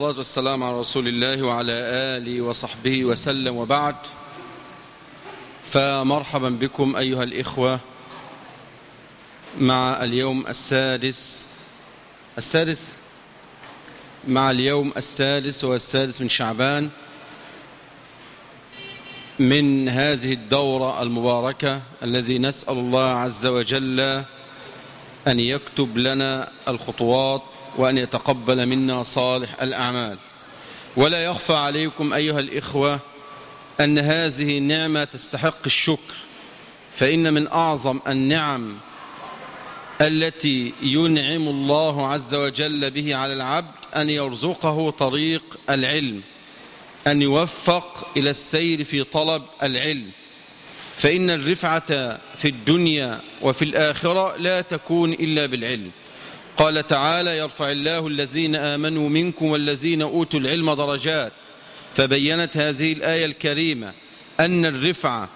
والصلاة والسلام على رسول الله وعلى آله وصحبه وسلم وبعد. فمرحبا بكم أيها الإخوة مع اليوم السادس. السادس؟ مع اليوم السادس والسادس من شعبان. من هذه الدورة المباركة الذي نسأل الله عز وجل أن يكتب لنا الخطوات وأن يتقبل منا صالح الأعمال. ولا يخفى عليكم أيها الإخوة أن هذه النعمة تستحق الشكر فإن من أعظم النعم التي ينعم الله عز وجل به على العبد أن يرزقه طريق العلم أن يوفق إلى السير في طلب العلم. فإن الرفعة في الدنيا وفي الآخرة لا تكون إلا بالعلم. قال تعالى يرفع الله الذين آمنوا منكم والذين أوتوا العلم درجات. فبينت هذه الآية الكريمة أن الرفعة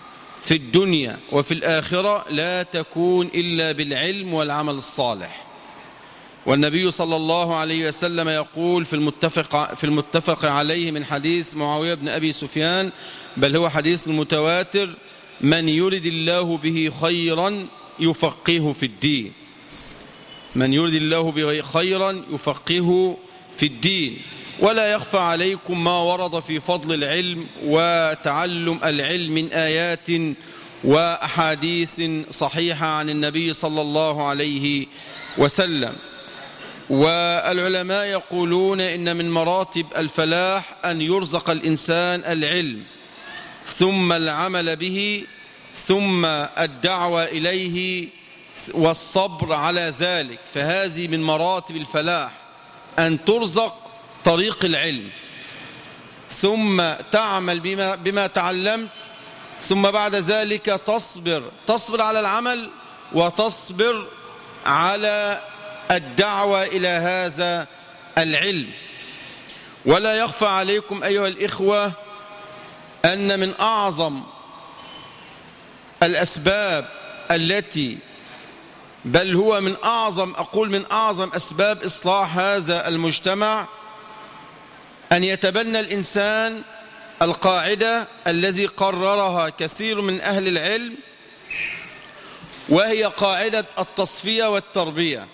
في الدنيا وفي الآخرة لا تكون إلا بالعلم والعمل الصالح. والنبي صلى الله عليه وسلم يقول في المتفق, في المتفق عليه من حديث معاوية بن أبي سفيان بل هو حديث المتواتر من يرد الله به خيرا يفقهه في الدين. من يرد الله به خيرا يفقهه في الدين. ولا يخفى عليكم ما ورد في فضل العلم وتعلم العلم من آيات وأحاديث صحيحة عن النبي صلى الله عليه وسلم. والعلماء يقولون إن من مراتب الفلاح أن يرزق الإنسان العلم. ثم العمل به ثم الدعوة إليه والصبر على ذلك. فهذه من مراتب الفلاح أن ترزق طريق العلم. ثم تعمل بما, بما تعلمت ثم بعد ذلك تصبر. تصبر على العمل وتصبر على الدعوة إلى هذا العلم. ولا يخفى عليكم أيها الإخوة أن من أعظم الأسباب التي بل هو من أعظم أقول من أعظم أسباب إصلاح هذا المجتمع أن يتبنى الإنسان القاعدة الذي قررها كثير من أهل العلم وهي قاعدة التصفية والتربية.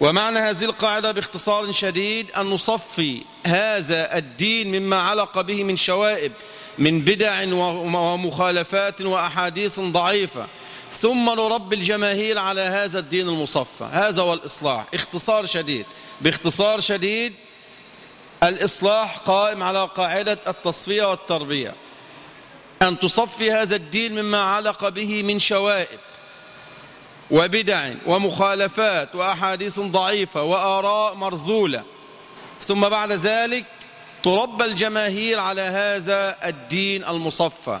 ومعنى هذه القاعدة باختصار شديد أن نصفي هذا الدين مما علق به من شوائب. من بدع ومخالفات وأحاديث ضعيفة. ثم نربي الجماهير على هذا الدين المصفى. هذا هو الإصلاح. اختصار شديد. باختصار شديد الإصلاح قائم على قاعدة التصفية والتربية. أن تصفي هذا الدين مما علق به من شوائب وبدع ومخالفات وأحاديث ضعيفة وآراء مرزولة. ثم بعد ذلك تربى الجماهير على هذا الدين المصفى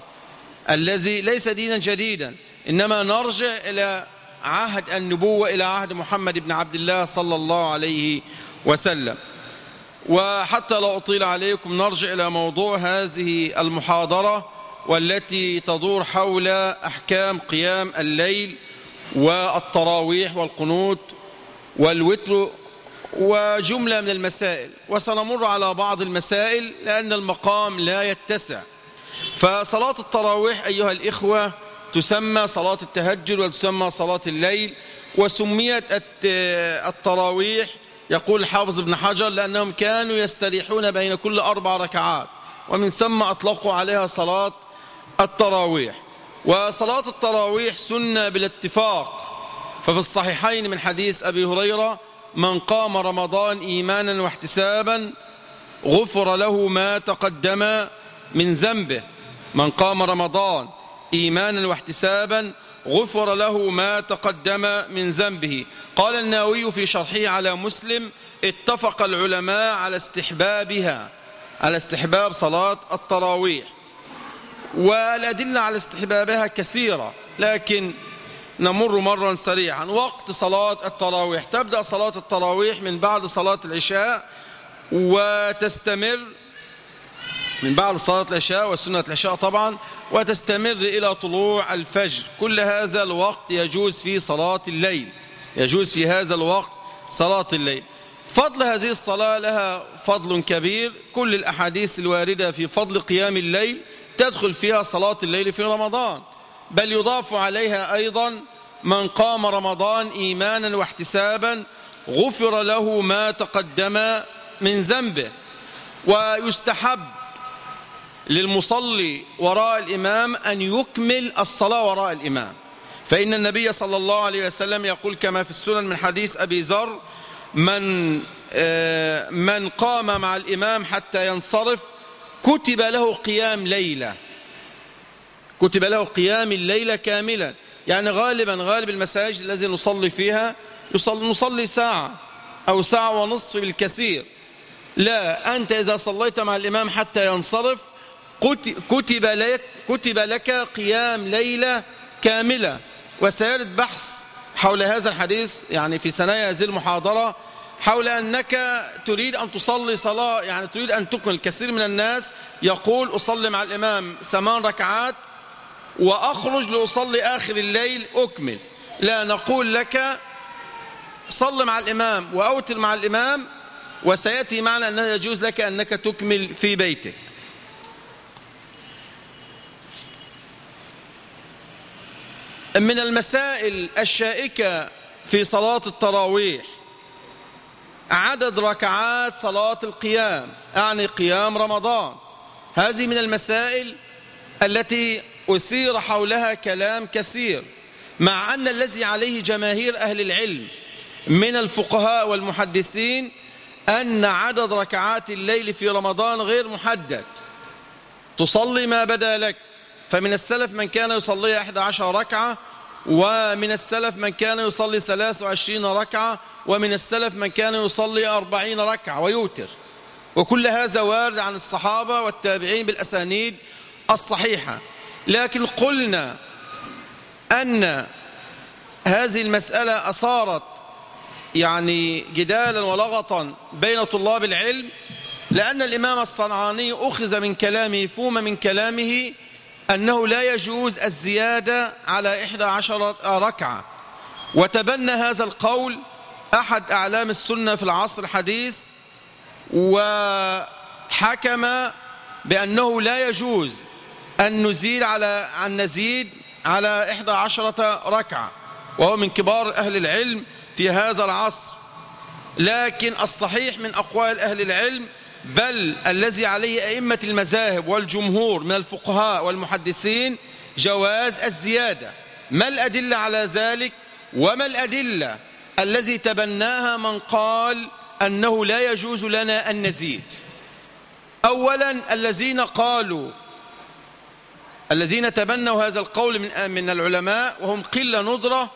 الذي ليس دينا جديدا إنما نرجع إلى عهد النبوة إلى عهد محمد بن عبد الله صلى الله عليه وسلم. وحتى لا أطيل عليكم نرجع إلى موضوع هذه المحاضرة والتي تدور حول أحكام قيام الليل والتراويح والقنوت والوتر وجملة من المسائل وسنمر على بعض المسائل لأن المقام لا يتسع. فصلاة التراويح أيها الإخوة تسمى صلاة التهجد وتسمى صلاة الليل وسميت التراويح يقول الحافظ ابن حجر لأنهم كانوا يستريحون بين كل أربع ركعات ومن ثم أطلقوا عليها صلاة التراويح. وصلاة التراويح سنة بالاتفاق. ففي الصحيحين من حديث أبي هريرة من قام رمضان إيمانا واحتسابا غفر له ما تقدم من ذنبه. من قام رمضان إيمانا واحتسابا غفر له ما تقدم من ذنبه. قال الناوي في شرحه على مسلم اتفق العلماء على استحبابها على استحباب صلاة التراويح. والأدلة على استحبابها كثيرة لكن نمر مرا سريعا. وقت صلاة التراويح. تبدأ صلاة التراويح من بعد صلاة العشاء وتستمر من بعد صلاة العشاء وسنة العشاء طبعا وتستمر إلى طلوع الفجر. كل هذا الوقت يجوز في صلاة الليل. يجوز في هذا الوقت صلاة الليل. فضل هذه الصلاة لها فضل كبير. كل الأحاديث الواردة في فضل قيام الليل تدخل فيها صلاة الليل في رمضان. بل يضاف عليها أيضا من قام رمضان إيمانا واحتسابا غفر له ما تقدم من ذنبه. ويستحب للمصلي وراء الإمام أن يكمل الصلاة وراء الإمام. فإن النبي صلى الله عليه وسلم يقول كما في السنن من حديث أبي ذر من آه، من قام مع الإمام حتى ينصرف كتب له قيام ليلة. كتب له قيام الليلة كاملا. يعني غالبا غالب المساجد الذي نصلي فيها يصلي نصلي ساعة أو ساعة ونصف بالكثير. لا أنت إذا صليت مع الإمام حتى ينصرف كتب لك, كتب لك قيام ليلة كاملة. وسيرد بحث حول هذا الحديث يعني في ثنايا هذه المحاضرة حول أنك تريد أن تصلي صلاة يعني تريد أن تكمل كثير من الناس يقول أصلي مع الإمام ثمان ركعات وأخرج لأصلي آخر الليل أكمل. لا نقول لك صل مع الإمام وأوتر مع الإمام وسيأتي معنا أنه يجوز لك أنك تكمل في بيتك. من المسائل الشائكة في صلاة التراويح عدد ركعات صلاة القيام يعني قيام رمضان. هذه من المسائل التي أثير حولها كلام كثير مع أن الذي عليه جماهير أهل العلم من الفقهاء والمحدثين أن عدد ركعات الليل في رمضان غير محدد. تصلي ما بدا لك فمن السلف من كان يصلي 11 ركعة ومن السلف من كان يصلي 23 ركعة ومن السلف من كان يصلي 40 ركعة ويوتر. وكل هذا وارد عن الصحابة والتابعين بالأسانيد الصحيحة. لكن قلنا أن هذه المسألة أصارت يعني جدالا ولغطا بين طلاب العلم لأن الإمام الصنعاني أخذ من كلامه فوم من كلامه أنه لا يجوز الزيادة على إحدى عشرة ركعة. وتبنى هذا القول أحد أعلام السنة في العصر الحديث وحكم بأنه لا يجوز أن نزيد على أن نزيد على إحدى عشرة ركعة وهو من كبار أهل العلم في هذا العصر. لكن الصحيح من أقوال أهل العلم بل الذي عليه أئمة المذاهب والجمهور من الفقهاء والمحدثين جواز الزيادة. ما الأدلة على ذلك؟ وما الأدلة الذي تبناها من قال أنه لا يجوز لنا أن نزيد؟ أولا الذين قالوا الذين تبنوا هذا القول من من العلماء وهم قلة ندرة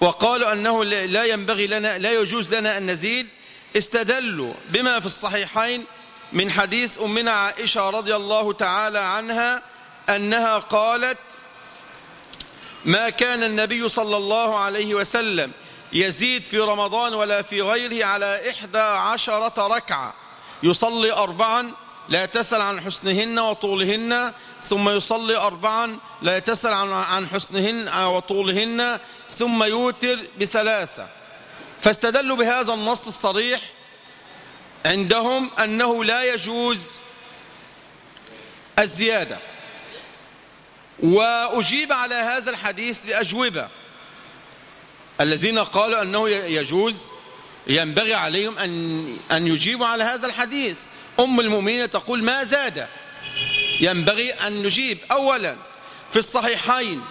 وقالوا أنه لا ينبغي لنا لا يجوز لنا أن نزيد استدلوا بما في الصحيحين من حديث أمنا عائشة رضي الله تعالى عنها أنها قالت ما كان النبي صلى الله عليه وسلم يزيد في رمضان ولا في غيره على إحدى عشرة ركعة يصلي أربعا لا تسأل عن حسنهن وطولهن ثم يصلي أربعا لا تسأل عن حسنهن وطولهن ثم يوتر بثلاثة. فاستدلوا بهذا النص الصريح عندهم أنه لا يجوز الزيادة. وأجيب على هذا الحديث بأجوبة. الذين قالوا أنه يجوز ينبغي عليهم أن, أن يجيبوا على هذا الحديث. أم المؤمنين تقول ما زاد. ينبغي أن نجيب أولا في الصحيحين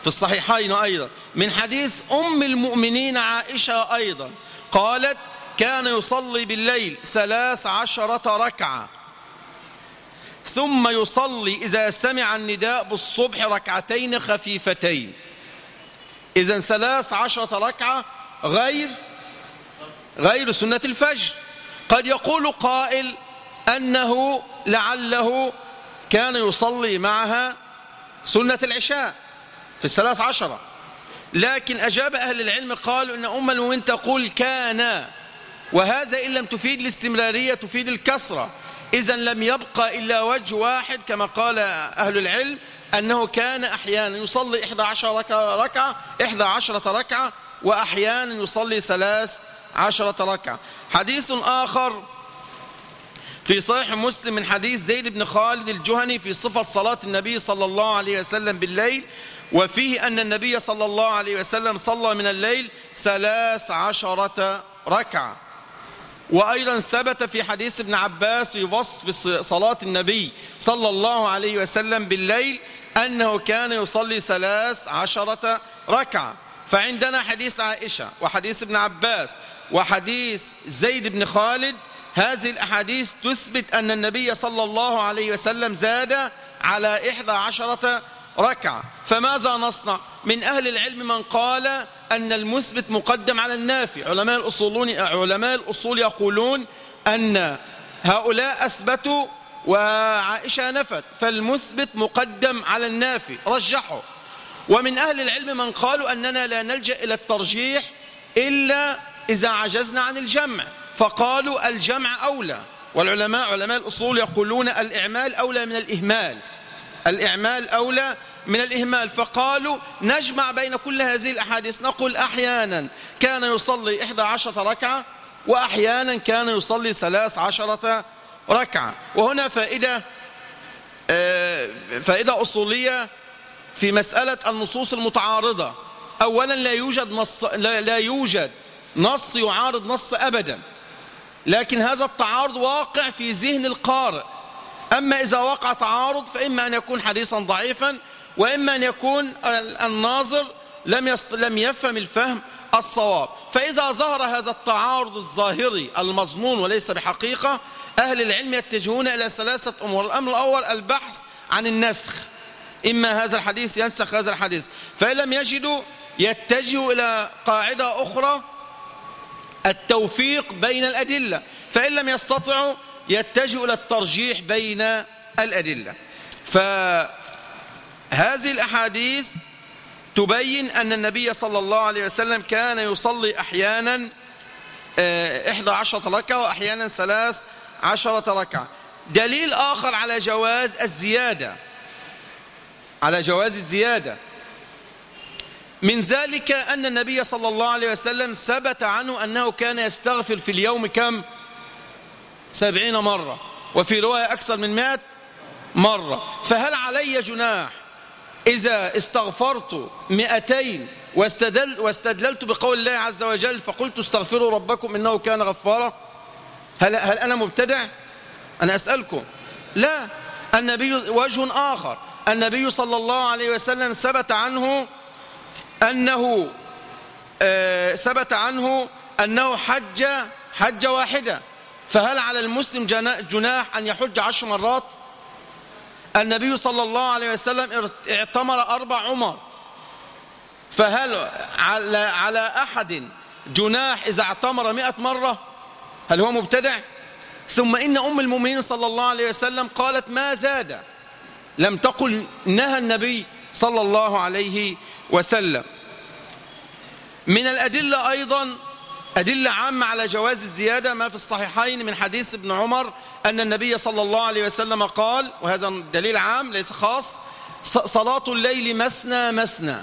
في الصحيحين أيضا من حديث أم المؤمنين عائشة أيضا قالت كان يصلي بالليل ثلاث عشرة ركعة ثم يصلي إذا سمع النداء بالصبح ركعتين خفيفتين. إذا ثلاث عشرة ركعة غير غير سنة الفجر. قد يقول قائل أنه لعله كان يصلي معها سنة العشاء في الثلاث عشرة. لكن أجاب أهل العلم قالوا أن أم المؤمنين تقول كان وهذا إن لم تفيد الاستمرارية تفيد الكسرة. إذا لم يبقى إلا وجه واحد كما قال أهل العلم أنه كان أحيانا يصلي 11 ركعة, ركعة 11 ركعة وأحيانا يصلي ثلاث عشرة ركعة. حديث آخر في صحيح مسلم من حديث زيد بن خالد الجهني في صفة صلاة النبي صلى الله عليه وسلم بالليل وفيه أن النبي صلى الله عليه وسلم صلى من الليل ثلاث عشرة ركعة. وأيضا ثبت في حديث ابن عباس في وصف صلاة النبي صلى الله عليه وسلم بالليل أنه كان يصلي ثلاث عشرة ركعة. فعندنا حديث عائشة وحديث ابن عباس وحديث زيد بن خالد هذه الأحاديث تثبت أن النبي صلى الله عليه وسلم زاد على إحدى عشرة ركعة. فماذا نصنع؟ من أهل العلم من قال أن المثبت مقدم على النافي. علماء الأصول, علماء الأصول يقولون أن هؤلاء أثبتوا وعائشة نفت فالمثبت مقدم على النافي. رجحوا. ومن أهل العلم من قالوا أننا لا نلجأ إلى الترجيح إلا إذا عجزنا عن الجمع. فقالوا الجمع أولى. والعلماء علماء الأصول يقولون الإعمال أولى من الإهمال. الإعمال أولى من الإهمال. فقالوا نجمع بين كل هذه الأحاديث. نقول أحيانا كان يصلي إحدى عشرة ركعة وأحيانا كان يصلي ثلاث عشرة ركعة. وهنا فائدة آه، فائدة أصولية في مسألة النصوص المتعارضة. أولا لا يوجد نص لا, لا يوجد نص يعارض نص أبدا. لكن هذا التعارض واقع في ذهن القارئ. أما إذا وقع تعارض فإما أن يكون حديثا ضعيفا وإما أن يكون الناظر لم. لم يفهم الفهم الصواب. فإذا ظهر هذا التعارض الظاهري المظنون وليس بحقيقة أهل العلم يتجهون إلى ثلاثة أمور. الأمر الأول البحث عن النسخ. إما هذا الحديث ينسخ هذا الحديث. فإن لم يجدوا يتجهوا إلى قاعدة أخرى التوفيق بين الأدلة. فإن لم يستطعوا يتجهوا إلى الترجيح بين الأدلة. فهذه الأحاديث تبين أن النبي صلى الله عليه وسلم كان يصلي أحيانا آه، إحدى عشرة ركعة وأحيانا ثلاث عشرة ركعة. دليل آخر على جواز الزيادة على جواز الزيادة. من ذلك أن النبي صلى الله عليه وسلم ثبت عنه أنه كان يستغفر في اليوم كم؟ سبعين مرة. وفي رواية أكثر من مئة مرة. فهل علي جناح إذا استغفرت مئتين واستدل واستدللت بقول الله عز وجل فقلت استغفروا ربكم إنه كان غفارا؟ هل, هل أنا مبتدع؟ أنا أسألكم. لا. النبي وجه آخر. النبي صلى الله عليه وسلم ثبت عنه أنه آه، ثبت عنه أنه حج حج واحدة. فهل على المسلم جناح أن يحج عشر مرات؟ النبي صلى الله عليه وسلم اعتمر أربع عمر. فهل على, على أحد جناح إذا اعتمر مئة مرة؟ هل هو مبتدع؟ ثم إن أم المؤمنين صلى الله عليه وسلم قالت ما زاد؟ لم تقل نهى النبي صلى الله عليه وسلم. من الأدلة أيضا أدلة عامة على جواز الزيادة ما في الصحيحين من حديث ابن عمر أن النبي صلى الله عليه وسلم قال وهذا دليل عام ليس خاص صلاة الليل مسنى مسنى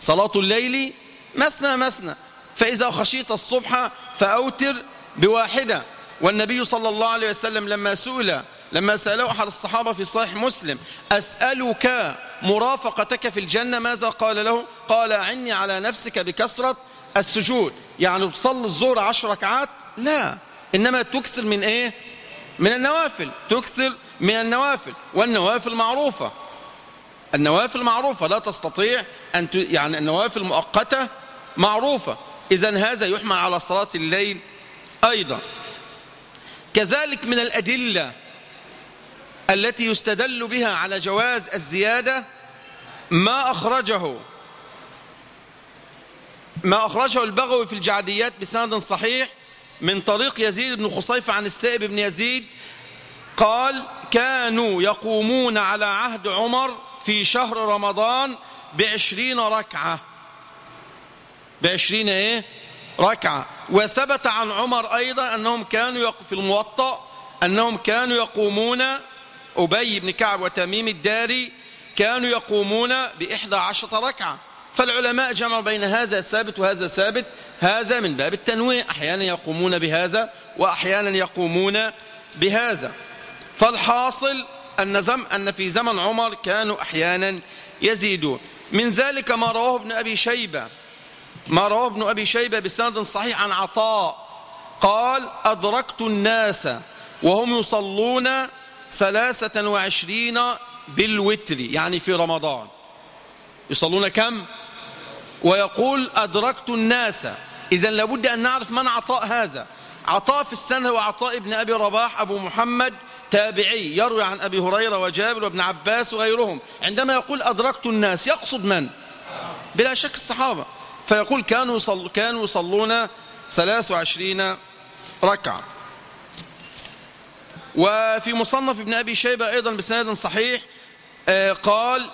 صلاة الليل مسنى مسنى فإذا خشيت الصبح فأوتر بواحدة. والنبي صلى الله عليه وسلم لما سئل لما سأله أحد الصحابة في صحيح مسلم أسألك مرافقتك في الجنة ماذا قال له؟ قال عني على نفسك بكسرة السجود. يعني تصلي الظهر عشر ركعات؟ لا. إنما تكسر من إيه؟ من النوافل. تكسر من النوافل. والنوافل معروفة. النوافل معروفة. لا تستطيع أن ت... يعني النوافل مؤقتة معروفة. إذا هذا يحمل على صلاة الليل أيضا. كذلك من الأدلة التي يستدل بها على جواز الزيادة ما أخرجه. ما أخرجه البغوي في الجعديات بسند صحيح من طريق يزيد بن خصيفة عن السائب بن يزيد قال كانوا يقومون على عهد عمر في شهر رمضان بعشرين ركعة. بعشرين إيه؟ ركعة. وثبت عن عمر أيضا أنهم كانوا في الموطأ أنهم كانوا يقومون أبي بن كعب وتميم الداري كانوا يقومون بإحدى عشرة ركعة. فالعلماء جمعوا بين هذا ثابت وهذا ثابت هذا من باب التنويع. أحيانا يقومون بهذا وأحيانا يقومون بهذا. فالحاصل أن, زم أن في زمن عمر كانوا أحيانا يزيدون. من ذلك ما رواه ابن أبي شيبة. ما رواه ابن أبي شيبة بسند صحيح عن عطاء. قال أدركت الناس وهم يصلون ثلاثة وعشرين بالوتر يعني في رمضان. يصلون كم؟ ويقول أدركت الناس. إذا لابد أن نعرف من عطاء هذا. عطاء في السنة وعطاء ابن أبي رباح أبو محمد تابعي يروي عن أبي هريرة وجابر وابن عباس وغيرهم. عندما يقول أدركت الناس يقصد من؟ بلا شك الصحابة. فيقول كانوا يصل كانوا يصلون 23 ركعة. وفي مصنف ابن أبي شيبة أيضا بسند صحيح آه، قال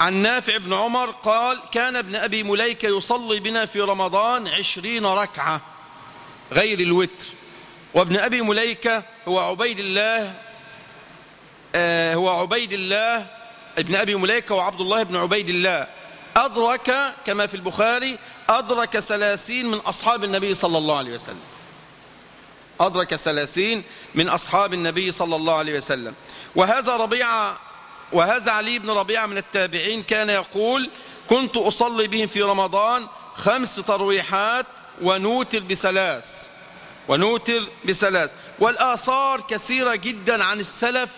عن نافع بن عمر قال كان ابن أبي مليكة يصلي بنا في رمضان عشرين ركعة غير الوتر وابن أبي مليكة هو عبيد الله آه، هو عبيد الله ابن أبي مليكة وعبد الله بن عبيد الله. أدرك كما في البخاري أدرك ثلاثين من أصحاب النبي صلى الله عليه وسلم. أدرك ثلاثين من أصحاب النبي صلى الله عليه وسلم. وهذا ربيعة وهذا علي بن ربيعة من التابعين كان يقول كنت أصلي بهم في رمضان خمس ترويحات ونوتر بثلاث ونوتر بثلاث. والآثار كثيرة جدا عن السلف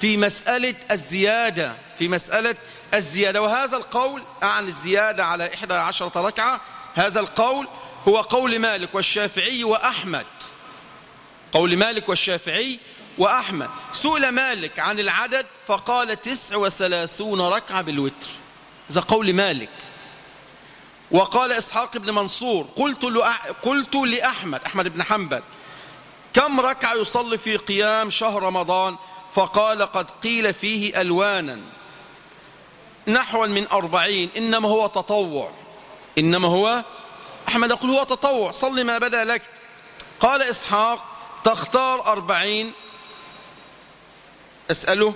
في مسألة الزيادة في مسألة الزيادة. وهذا القول عن الزيادة على إحدى عشرة ركعة. هذا القول هو قول مالك والشافعي وأحمد. قول مالك والشافعي وأحمد. سئل مالك عن العدد فقال تسع وثلاثون ركعة بالوتر. هذا قول مالك. وقال إسحاق بن منصور قلت, قلت لأحمد أحمد بن حنبل كم ركعة يصلي في قيام شهر رمضان؟ فقال قد قيل فيه ألوانا. نحو من أربعين إنما هو تطوع. إنما هو أحمد يقول هو تطوع صل ما بدا لك. قال إسحاق تختار أربعين. أسأله.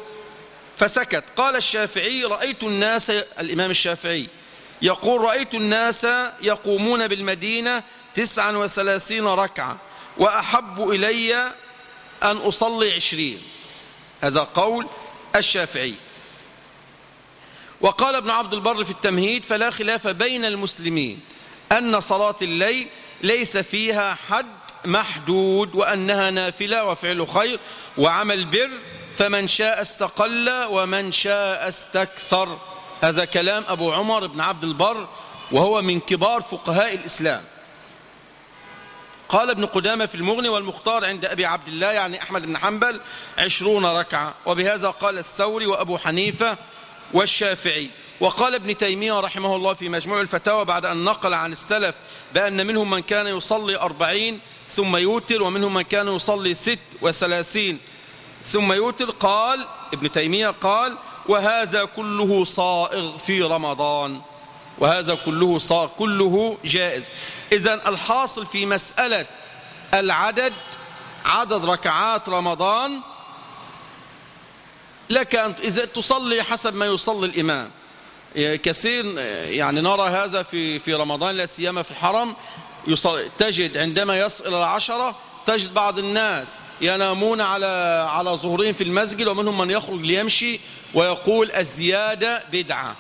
فسكت. قال الشافعي رأيت الناس الإمام الشافعي يقول رأيت الناس يقومون بالمدينة تسعا وثلاثين ركعة وأحب إلي أن أصلي عشرين. هذا قول الشافعي. وقال ابن عبد البر في التمهيد فلا خلاف بين المسلمين أن صلاة الليل ليس فيها حد محدود وأنها نافلة وفعل خير وعمل بر فمن شاء استقل ومن شاء استكثر. هذا كلام أبو عمر بن عبد البر وهو من كبار فقهاء الإسلام. قال ابن قدامة في المغني والمختار عند أبي عبد الله يعني أحمد بن حنبل عشرون ركعة. وبهذا قال الثوري وأبو حنيفة والشافعي. وقال ابن تيمية رحمه الله في مجموع الفتاوى بعد أن نقل عن السلف بأن منهم من كان يصلي أربعين ثم يوتر ومنهم من كان يصلي ست وثلاثين. ثم يوتر قال ابن تيمية قال وهذا كله صائغ في رمضان. وهذا كله صائغ كله جائز. إذا الحاصل في مسألة العدد عدد ركعات رمضان لك أن إذا تصلي حسب ما يصلي الإمام. كثير يعني نرى هذا في في رمضان لا سيما في الحرم. تجد عندما يصل إلى العشرة تجد بعض الناس ينامون على على ظهورهم في المسجد ومنهم من يخرج ليمشي ويقول الزيادة بدعة.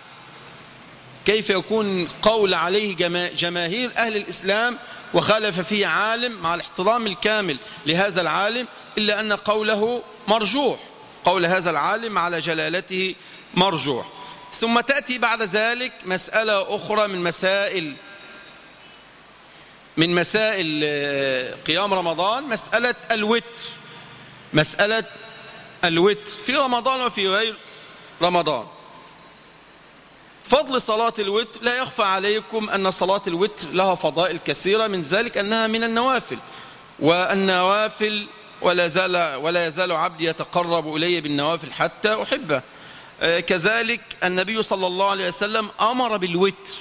كيف يكون قول عليه جماهير أهل الإسلام وخالف فيه عالم مع الاحترام الكامل لهذا العالم إلا أن قوله مرجوح. قول هذا العالم على جلالته مرجوح. ثم تأتي بعد ذلك مسألة أخرى من مسائل من مسائل آه، قيام رمضان مسألة الوتر. مسألة الوتر. في رمضان وفي غير رمضان. فضل صلاة الوتر لا يخفى عليكم أن صلاة الوتر لها فضائل كثيرة من ذلك أنها من النوافل. والنوافل ولا, زال ولا يزال عبدي يتقرب إلي بالنوافل حتى أحبه. آه، كذلك النبي صلى الله عليه وسلم أمر بالوتر.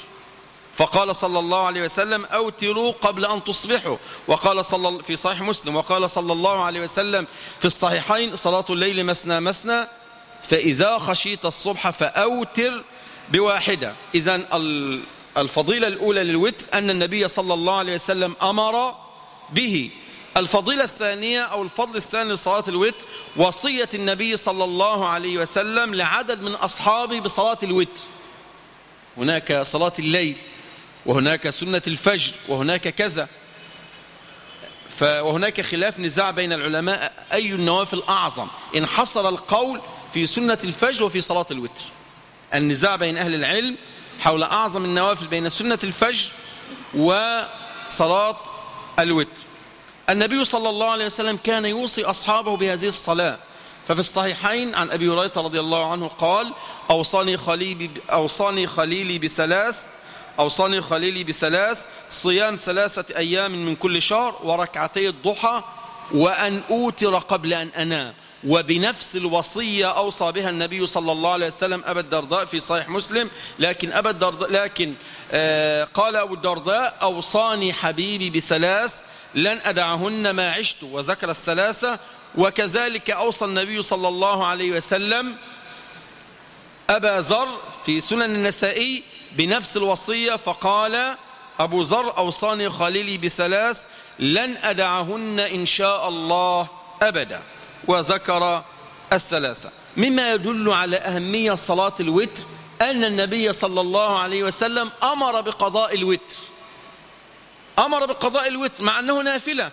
فقال صلى الله عليه وسلم أوتروا قبل أن تصبحوا. وقال صلى في صحيح مسلم. وقال صلى الله عليه وسلم في الصحيحين صلاة الليل مسنا مسنا فإذا خشيت الصبح فأوتر بواحدة. إذا الفضيلة الأولى للوتر أن النبي صلى الله عليه وسلم أمر به. الفضيلة الثانية أو الفضل الثاني لصلاة الوتر وصية النبي صلى الله عليه وسلم لعدد من أصحابه بصلاة الوتر. هناك صلاة الليل. وهناك سنة الفجر وهناك كذا. وهناك خلاف نزاع بين العلماء أي النوافل أعظم؟ إن حصل القول في سنة الفجر وفي صلاة الوتر. النزاع بين أهل العلم حول أعظم النوافل بين سنة الفجر وصلاة الوتر. النبي صلى الله عليه وسلم كان يوصي أصحابه بهذه الصلاة. ففي الصحيحين عن أبي هريرة رضي الله عنه قال أوصاني خليلي, أوصاني خليلي بثلاث أوصاني خليلي بثلاث صيام ثلاثة أيام من كل شهر وركعتي الضحى وأن أوتر قبل أن أنام. وبنفس الوصية أوصى بها النبي صلى الله عليه وسلم أبا الدرداء في صحيح مسلم. لكن أبا الدرداء لكن آه قال أبو الدرداء أوصاني حبيبي بثلاث لن أدعهن ما عشت. وذكر الثلاثة. وكذلك أوصى النبي صلى الله عليه وسلم أبا ذر في سنن النسائي بنفس الوصية فقال أبو ذر أوصاني خليلي بثلاث لن أدعهن إن شاء الله أبدا. وذكر الثلاثة. مما يدل على أهمية صلاة الوتر أن النبي صلى الله عليه وسلم أمر بقضاء الوتر. أمر بقضاء الوتر مع أنه نافلة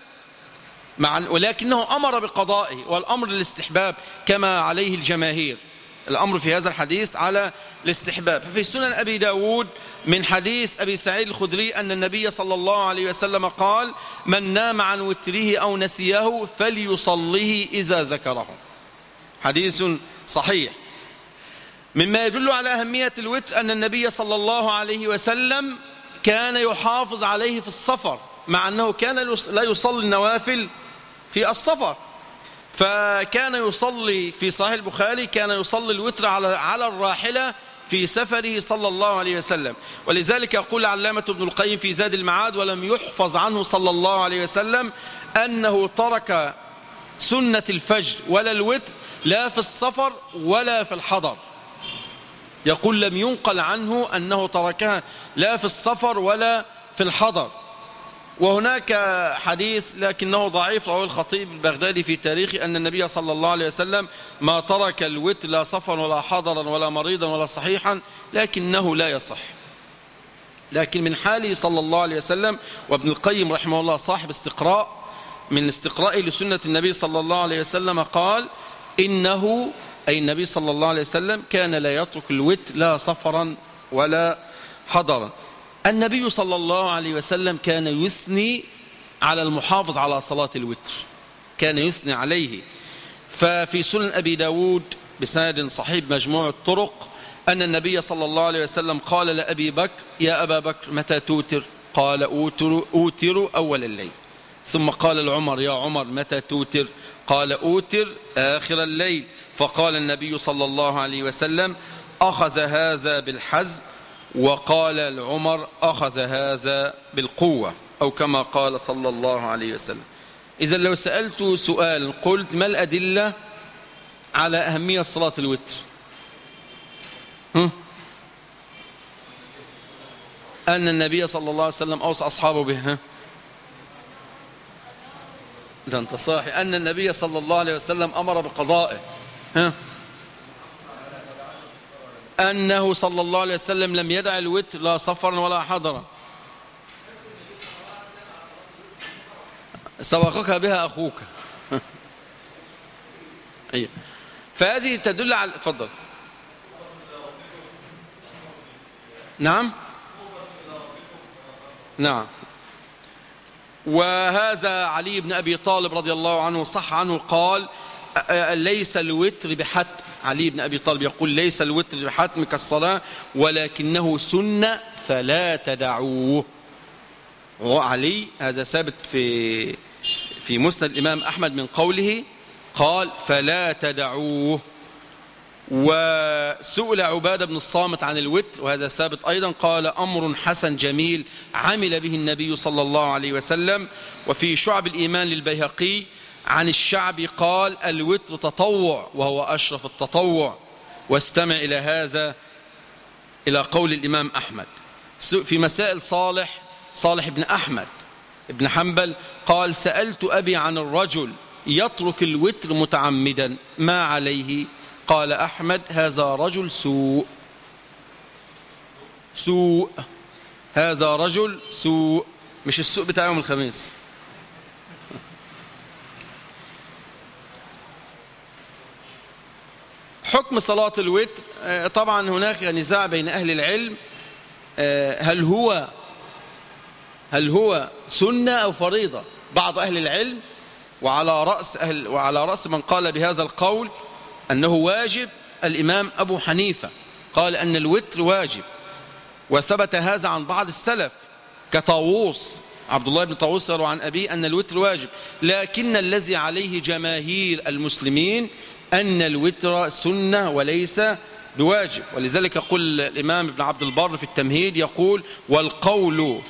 مع ولكنه أمر بقضائه والأمر للاستحباب كما عليه الجماهير. الأمر في هذا الحديث على الاستحباب. ففي سنن أبي داود من حديث أبي سعيد الخدري أن النبي صلى الله عليه وسلم قال من نام عن وتره أو نسيه فليصليه إذا ذكره. حديث صحيح. مما يدل على أهمية الوتر أن النبي صلى الله عليه وسلم كان يحافظ عليه في السفر مع أنه كان لا يصلي النوافل في السفر. فكان يصلي في صحيح البخاري كان يصلي الوتر على على الراحلة في سفره صلى الله عليه وسلم. ولذلك يقول علامة ابن القيم في زاد المعاد ولم يحفظ عنه صلى الله عليه وسلم أنه ترك سنة الفجر ولا الوتر لا في السفر ولا في الحضر. يقول لم ينقل عنه أنه تركها لا في السفر ولا في الحضر. وهناك حديث لكنه ضعيف رواه الخطيب البغدادي في تاريخه أن النبي صلى الله عليه وسلم ما ترك الوتر لا صفا ولا حضرا ولا مريضا ولا صحيحا لكنه لا يصح. لكن من حاله صلى الله عليه وسلم وابن القيم رحمه الله صاحب استقراء من استقرائه لسنة النبي صلى الله عليه وسلم قال إنه أي النبي صلى الله عليه وسلم كان لا يترك الوتر لا صفرا ولا حضرا النبي صلى الله عليه وسلم كان يثني على المحافظ على صلاة الوتر. كان يثني عليه. ففي سنن أبي داود بسند صحيح مجموع الطرق أن النبي صلى الله عليه وسلم قال لأبي بكر يا أبا بكر متى توتر؟ قال أوتر, أوتر أول الليل. ثم قال لعمر يا عمر متى توتر؟ قال أوتر آخر الليل. فقال النبي صلى الله عليه وسلم أخذ هذا بالحزم وقال العمر أخذ هذا بالقوة أو كما قال صلى الله عليه وسلم. إذا لو سألت سؤال قلت ما الأدلة على أهمية صلاة الوتر؟ أن النبي صلى الله عليه وسلم أوصى أصحابه بها ده أنت صاحي. أن النبي صلى الله عليه وسلم أمر بقضائه ها؟ أنه صلى الله عليه وسلم لم يدع الوتر لا صفرا ولا حضرا. سبقك بها أخوك. فهذه تدل على فضل نعم. نعم. وهذا علي بن أبي طالب رضي الله عنه صح عنه قال ليس الوتر بحتم. علي بن أبي طالب يقول ليس الوتر بحتم كالصلاة ولكنه سنة فلا تدعوه. وعلي هذا ثابت في في مسند الإمام أحمد من قوله قال فلا تدعوه. وسئل عبادة بن الصامت عن الوتر وهذا ثابت أيضا قال أمر حسن جميل عمل به النبي صلى الله عليه وسلم. وفي شعب الإيمان للبيهقي عن الشعب قال الوتر تطوع وهو أشرف التطوع. واستمع إلى هذا إلى قول الإمام أحمد. في مسائل صالح صالح بن أحمد ابن حنبل قال سألت أبي عن الرجل يترك الوتر متعمدا ما عليه؟ قال أحمد هذا رجل سوء. سوء. هذا رجل سوء. مش السوء بتاع يوم الخميس. حكم صلاة الوتر آه، طبعا هناك نزاع بين أهل العلم آه، هل هو هل هو سنة أو فريضة؟ بعض أهل العلم وعلى رأس, أهل وعلى رأس من قال بهذا القول أنه واجب الإمام أبو حنيفة قال أن الوتر واجب. وثبت هذا عن بعض السلف كطاووس عبد الله بن طاووس عن أبيه أن الوتر واجب. لكن الذي عليه جماهير المسلمين أن الوتر سنة وليس بواجب. ولذلك يقول الإمام ابن عبد البر في التمهيد يقول والقول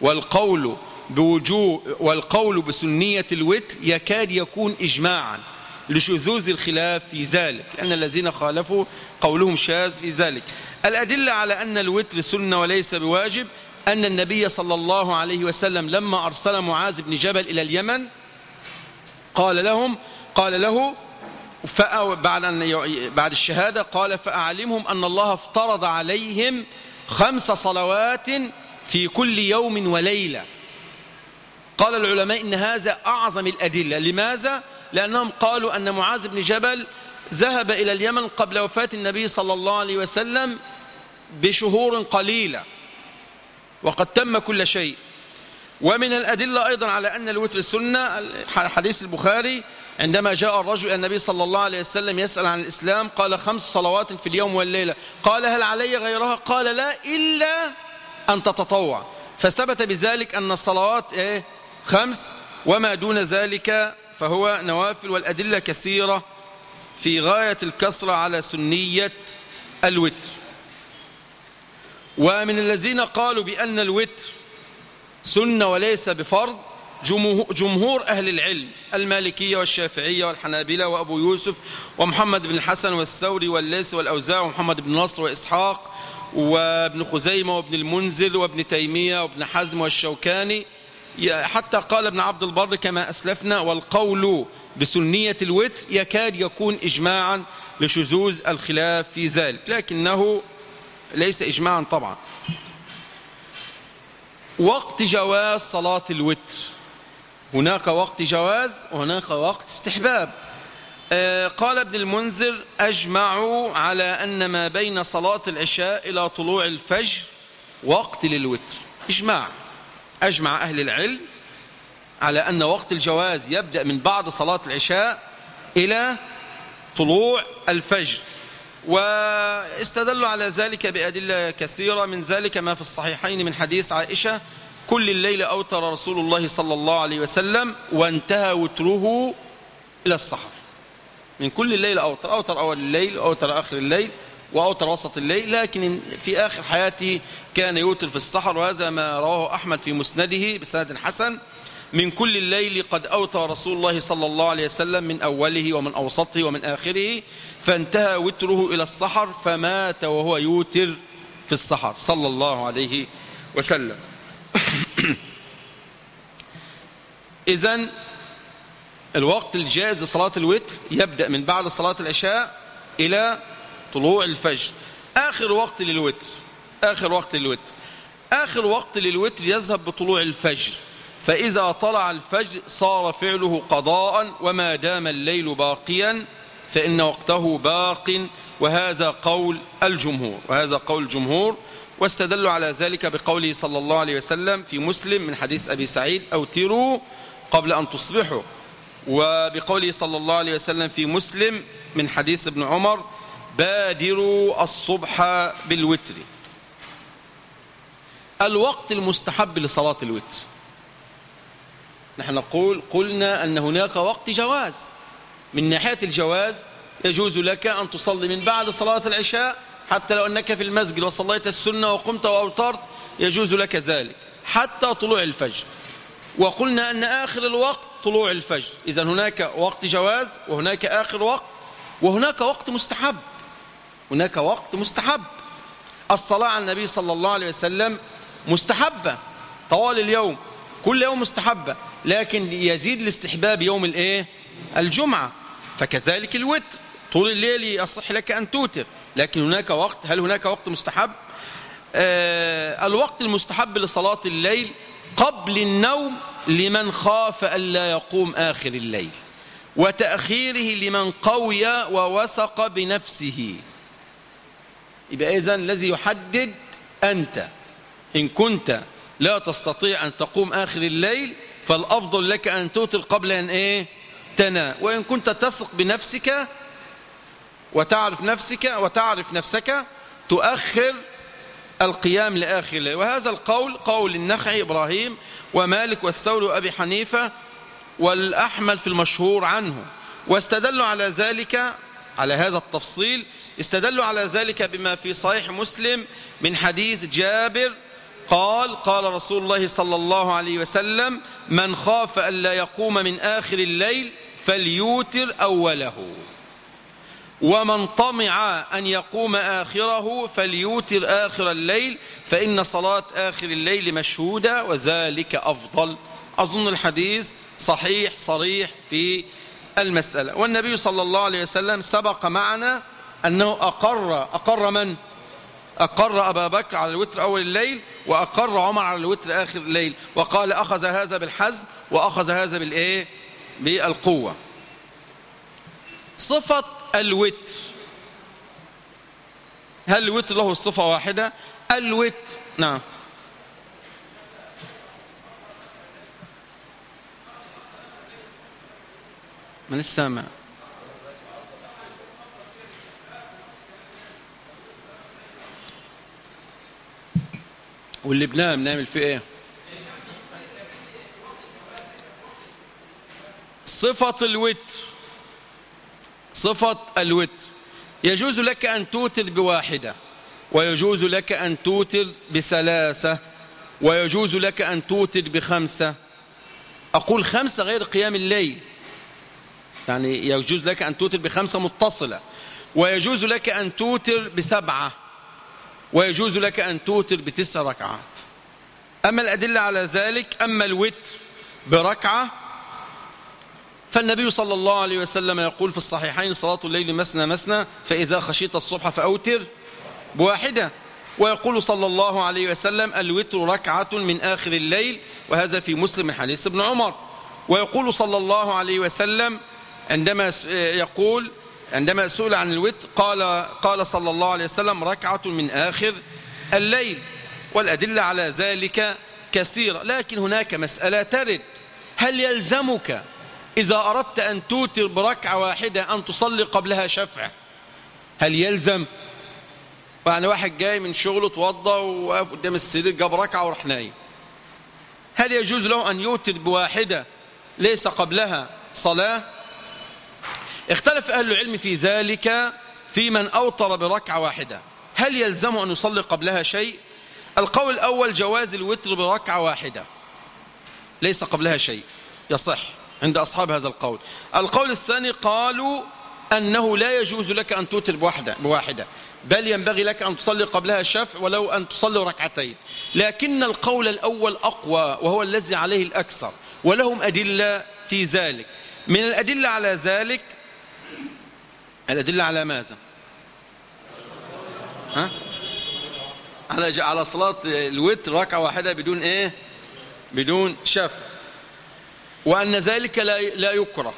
والقول بوجوه والقول بسنية الوتر يكاد يكون إجماعا لشذوذ الخلاف في ذلك. لأن الذين خالفوا قولهم شاذ في ذلك. الأدلة على أن الوتر سنة وليس بواجب أن النبي صلى الله عليه وسلم لما أرسل معاذ بن جبل إلى اليمن قال لهم قال له بعد, أن بعد الشهادة قال فأعلمهم أن الله افترض عليهم خمس صلوات في كل يوم وليلة. قال العلماء إن هذا أعظم الأدلة. لماذا؟ لأنهم قالوا أن معاذ بن جبل ذهب إلى اليمن قبل وفاة النبي صلى الله عليه وسلم بشهور قليلة وقد تم كل شيء. ومن الأدلة أيضا على أن الوتر سنة حديث البخاري عندما جاء الرجل النبي صلى الله عليه وسلم يسأل عن الإسلام قال خمس صلوات في اليوم والليلة. قال هل علي غيرها؟ قال لا إلا أن تتطوع. فثبت بذلك أن الصلوات إيه؟ خمس وما دون ذلك فهو نوافل والأدلة كثيرة في غاية الكسرة على سنية الوتر. ومن الذين قالوا بأن الوتر سنة وليس بفرض جمهور أهل العلم المالكية والشافعية والحنابلة وأبو يوسف ومحمد بن الحسن والثوري والليس والأوزاع ومحمد بن نصر وإسحاق وابن خزيمة وابن المنذر وابن تيمية وابن حزم والشوكاني. حتى قال ابن عبد البر كما أسلفنا والقول بسنية الوتر يكاد يكون إجماعا لشذوذ الخلاف في ذلك لكنه ليس إجماعا طبعا. وقت جواز صلاة الوتر. هناك وقت جواز وهناك وقت استحباب. آه، قال ابن المنذر أجمعوا على أن ما بين صلاة العشاء إلى طلوع الفجر وقت للوتر. إجماع. أجمع أهل العلم على أن وقت الجواز يبدأ من بعد صلاة العشاء إلى طلوع الفجر. واستدلوا على ذلك بأدلة كثيرة من ذلك ما في الصحيحين من حديث عائشة كل الليل أوتر رسول الله صلى الله عليه وسلم وانتهى وتره إلى السحر من كل الليل أوتر أوتر أول الليل أوتر آخر الليل وأوتر وسط الليل لكن في آخر حياته كان يوتر في السحر وهذا ما رواه أحمد في مسنده بسند حسن. من كل الليل قد أوتى رسول الله صلى الله عليه وسلم من أوله ومن أوسطه ومن آخره فانتهى وتره إلى السحر فمات وهو يوتر في السحر صلى الله عليه وسلم. إذن الوقت الجائز لصلاة الوتر يبدأ من بعد صلاة العشاء إلى طلوع الفجر. آخر وقت للوتر. آخر وقت للوتر. آخر وقت للوتر يذهب بطلوع الفجر. فإذا طلع الفجر صار فعله قضاء وما دام الليل باقيا فإن وقته باق. وهذا قول الجمهور. وهذا قول الجمهور واستدلوا على ذلك بقوله صلى الله عليه وسلم في مسلم من حديث أبي سعيد أوتروا قبل أن تصبحوا. وبقوله صلى الله عليه وسلم في مسلم من حديث ابن عمر بادروا الصبح بالوتر. الوقت المستحب لصلاة الوتر. نحن نقول قلنا أن هناك وقت جواز. من ناحية الجواز يجوز لك أن تصلي من بعد صلاة العشاء حتى لو أنك في المسجد وصليت السنة وقمت وأوترت يجوز لك ذلك حتى طلوع الفجر. وقلنا أن آخر الوقت طلوع الفجر. إذا هناك وقت جواز وهناك آخر وقت وهناك وقت مستحب. هناك وقت مستحب. الصلاة على النبي صلى الله عليه وسلم مستحبة. طوال اليوم كل يوم مستحبة. لكن يزيد الاستحباب يوم الإيه؟ الجمعة. فكذلك الوتر. طول الليل يصح لك أن توتر. لكن هناك وقت هل هناك وقت مستحب؟ آه الوقت المستحب لصلاة الليل قبل النوم لمن خاف ألا يقوم آخر الليل وتأخيره لمن قوي ووثق بنفسه. يبقى إذن الذي يحدد أنت إن كنت لا تستطيع أن تقوم آخر الليل فالأفضل لك أن توتر قبل أن إيه؟ تنام. وإن كنت تثق بنفسك وتعرف نفسك وتعرف نفسك تؤخر القيام لآخر الليل. وهذا القول قول النخعي إبراهيم ومالك والثور وأبي حنيفة والأحمل في المشهور عنه. واستدلوا على ذلك على هذا التفصيل استدلوا على ذلك بما في صحيح مسلم من حديث جابر. قال قال رسول الله صلى الله عليه وسلم من خاف ألا يقوم من آخر الليل فليوتر أوله. ومن طمع أن يقوم آخره فليوتر آخر الليل فإن صلاة آخر الليل مشهودة وذلك أفضل أظن الحديث صحيح صريح في المسألة والنبي صلى الله عليه وسلم سبق معنا أنه أقر أقر من؟ أقر أبا بكر على الوتر أول الليل وأقر عمر على الوتر آخر الليل وقال أخذ هذا بالحزم وأخذ هذا بالإيه؟ بالقوة صفة الوتر هل الوتر له صفة واحدة الوتر نعم. من السامع؟ واللي بنام نعمل فيه إيه؟ صفة الوتر صفة الوتر. يجوز لك أن توتر بواحدة ويجوز لك أن توتر بثلاثة ويجوز لك أن توتر بخمسة. أقول خمسة غير قيام الليل. يعني يجوز لك أن توتر بخمسة متصلة. ويجوز لك أن توتر بسبعة. ويجوز لك أن توتر بتسع ركعات. أما الأدلة على ذلك أما الوتر بركعة فالنبي صلى الله عليه وسلم يقول في الصحيحين صلاة الليل مسنا مسنا فإذا خشيت الصبح فأوتر بواحدة ويقول صلى الله عليه وسلم الوتر ركعة من آخر الليل وهذا في مسلم حديث ابن عمر. ويقول صلى الله عليه وسلم عندما يقول عندما سئل عن الوتر قال قال صلى الله عليه وسلم ركعة من آخر الليل. والأدلة على ذلك كثيرة لكن هناك مسألة ترد. هل يلزمك إذا أردت أن توتر بركعة واحدة أن تصلي قبلها شفع هل يلزم؟ يعني واحد جاي من شغله توضى وواقف قدام السرير جاب ركعة وراح نايم. هل يجوز له أن يوتر بواحدة ليس قبلها صلاة؟ اختلف أهل العلم في ذلك في من أوتر بركعة واحدة. هل يلزم أن يصلي قبلها شيء؟ القول الأول جواز الوتر بركعة واحدة ليس قبلها شيء يصح. عند أصحاب هذا القول. القول الثاني قالوا أنه لا يجوز لك أن توتر بواحدة, بواحدة. بل ينبغي لك أن تصلي قبلها الشفع ولو أن تصلي ركعتين. لكن القول الأول أقوى وهو الذي عليه الأكثر. ولهم أدلة في ذلك. من الأدلة على ذلك الأدلة على ماذا؟ ها؟ على على صلاة الوتر ركعة واحدة بدون إيه؟ بدون شفع. وأن ذلك لا يكره.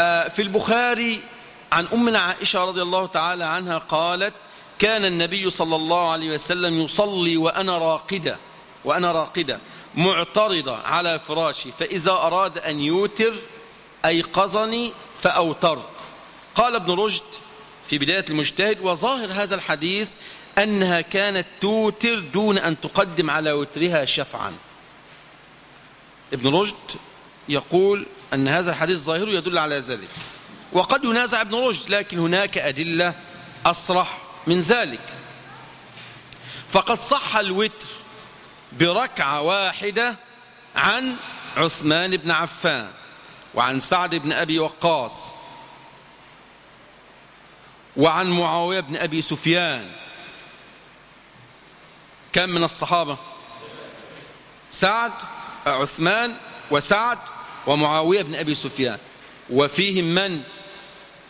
آه، في البخاري عن أمنا عائشة رضي الله تعالى عنها قالت كان النبي صلى الله عليه وسلم يصلي وأنا راقدة وأنا راقدة معترضة على فراشي فإذا أراد أن يوتر أيقظني فأوترت. قال ابن رشد في بداية المجتهد وظاهر هذا الحديث أنها كانت توتر دون أن تقدم على وترها شفعا. ابن رشد يقول أن هذا الحديث ظاهره يدل على ذلك. وقد ينازع ابن رشد لكن هناك أدلة أصرح من ذلك. فقد صح الوتر بركعة واحدة عن عثمان بن عفان وعن سعد بن أبي وقاص وعن معاوية بن أبي سفيان. كم من الصحابة؟ سعد عثمان وسعد ومعاوية بن أبي سفيان. وفيهم من؟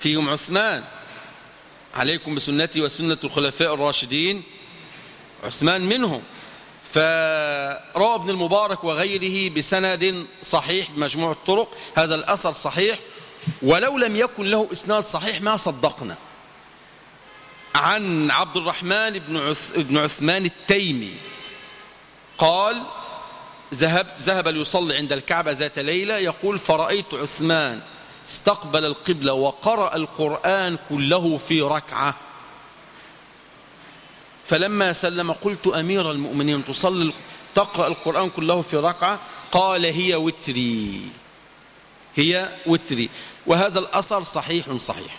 فيهم عثمان. عليكم بسنتي وسنة الخلفاء الراشدين. عثمان منهم. فروى ابن المبارك وغيره بسند صحيح بمجموع الطرق. هذا الأثر صحيح. ولو لم يكن له إسناد صحيح ما صدقنا. عن عبد الرحمن بن عثمان التيمي. قال ذهبت ذهب ليصلي عند الكعبة ذات ليلة يقول فرأيت عثمان استقبل القبلة وقرأ القرآن كله في ركعة. فلما سلم قلت أمير المؤمنين تصلي تقرأ القرآن كله في ركعة؟ قال هي وتري هي وتري. وهذا الأثر صحيح صحيح.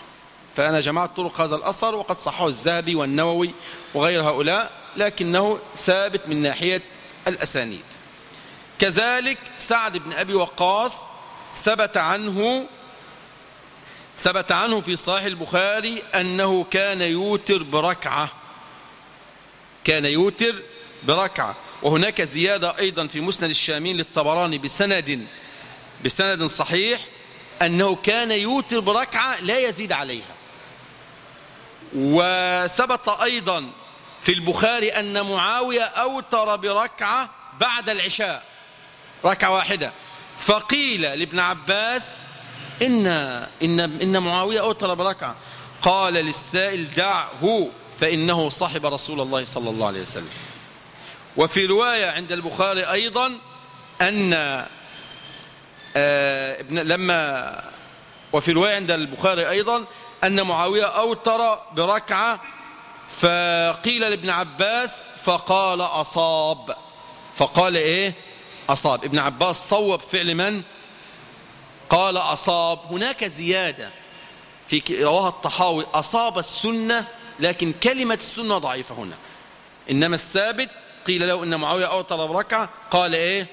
فأنا جمعت طرق هذا الأثر وقد صحه الذهبي والنووي وغير هؤلاء لكنه ثابت من ناحية الأسانيد. كذلك سعد بن أبي وقاص ثبت عنه ثبت عنه في صحيح البخاري أنه كان يوتر بركعة. كان يوتر بركعة. وهناك زيادة أيضا في مسند الشامين للطبراني بسند بسند صحيح أنه كان يوتر بركعة لا يزيد عليها. وثبت أيضا في البخاري أن معاوية أوتر بركعة بعد العشاء. ركعة واحدة. فقيل لابن عباس إن, إن, إن معاوية أوتر بركعة قال للسائل دعه فإنه صاحب رسول الله صلى الله عليه وسلم. وفي رواية عند البخاري أيضا أن آه، ابن لما وفي رواية عند البخاري أيضا أن معاوية أوتر بركعة فقيل لابن عباس فقال أصاب. فقال إيه؟ أصاب. ابن عباس صوب فعل من؟ قال أصاب. هناك زيادة في رواها الطحاوي. أصاب السنة لكن كلمة السنة ضعيفة هنا. إنما الثابت قيل له إن معاوية أوتر بركعة. قال إيه؟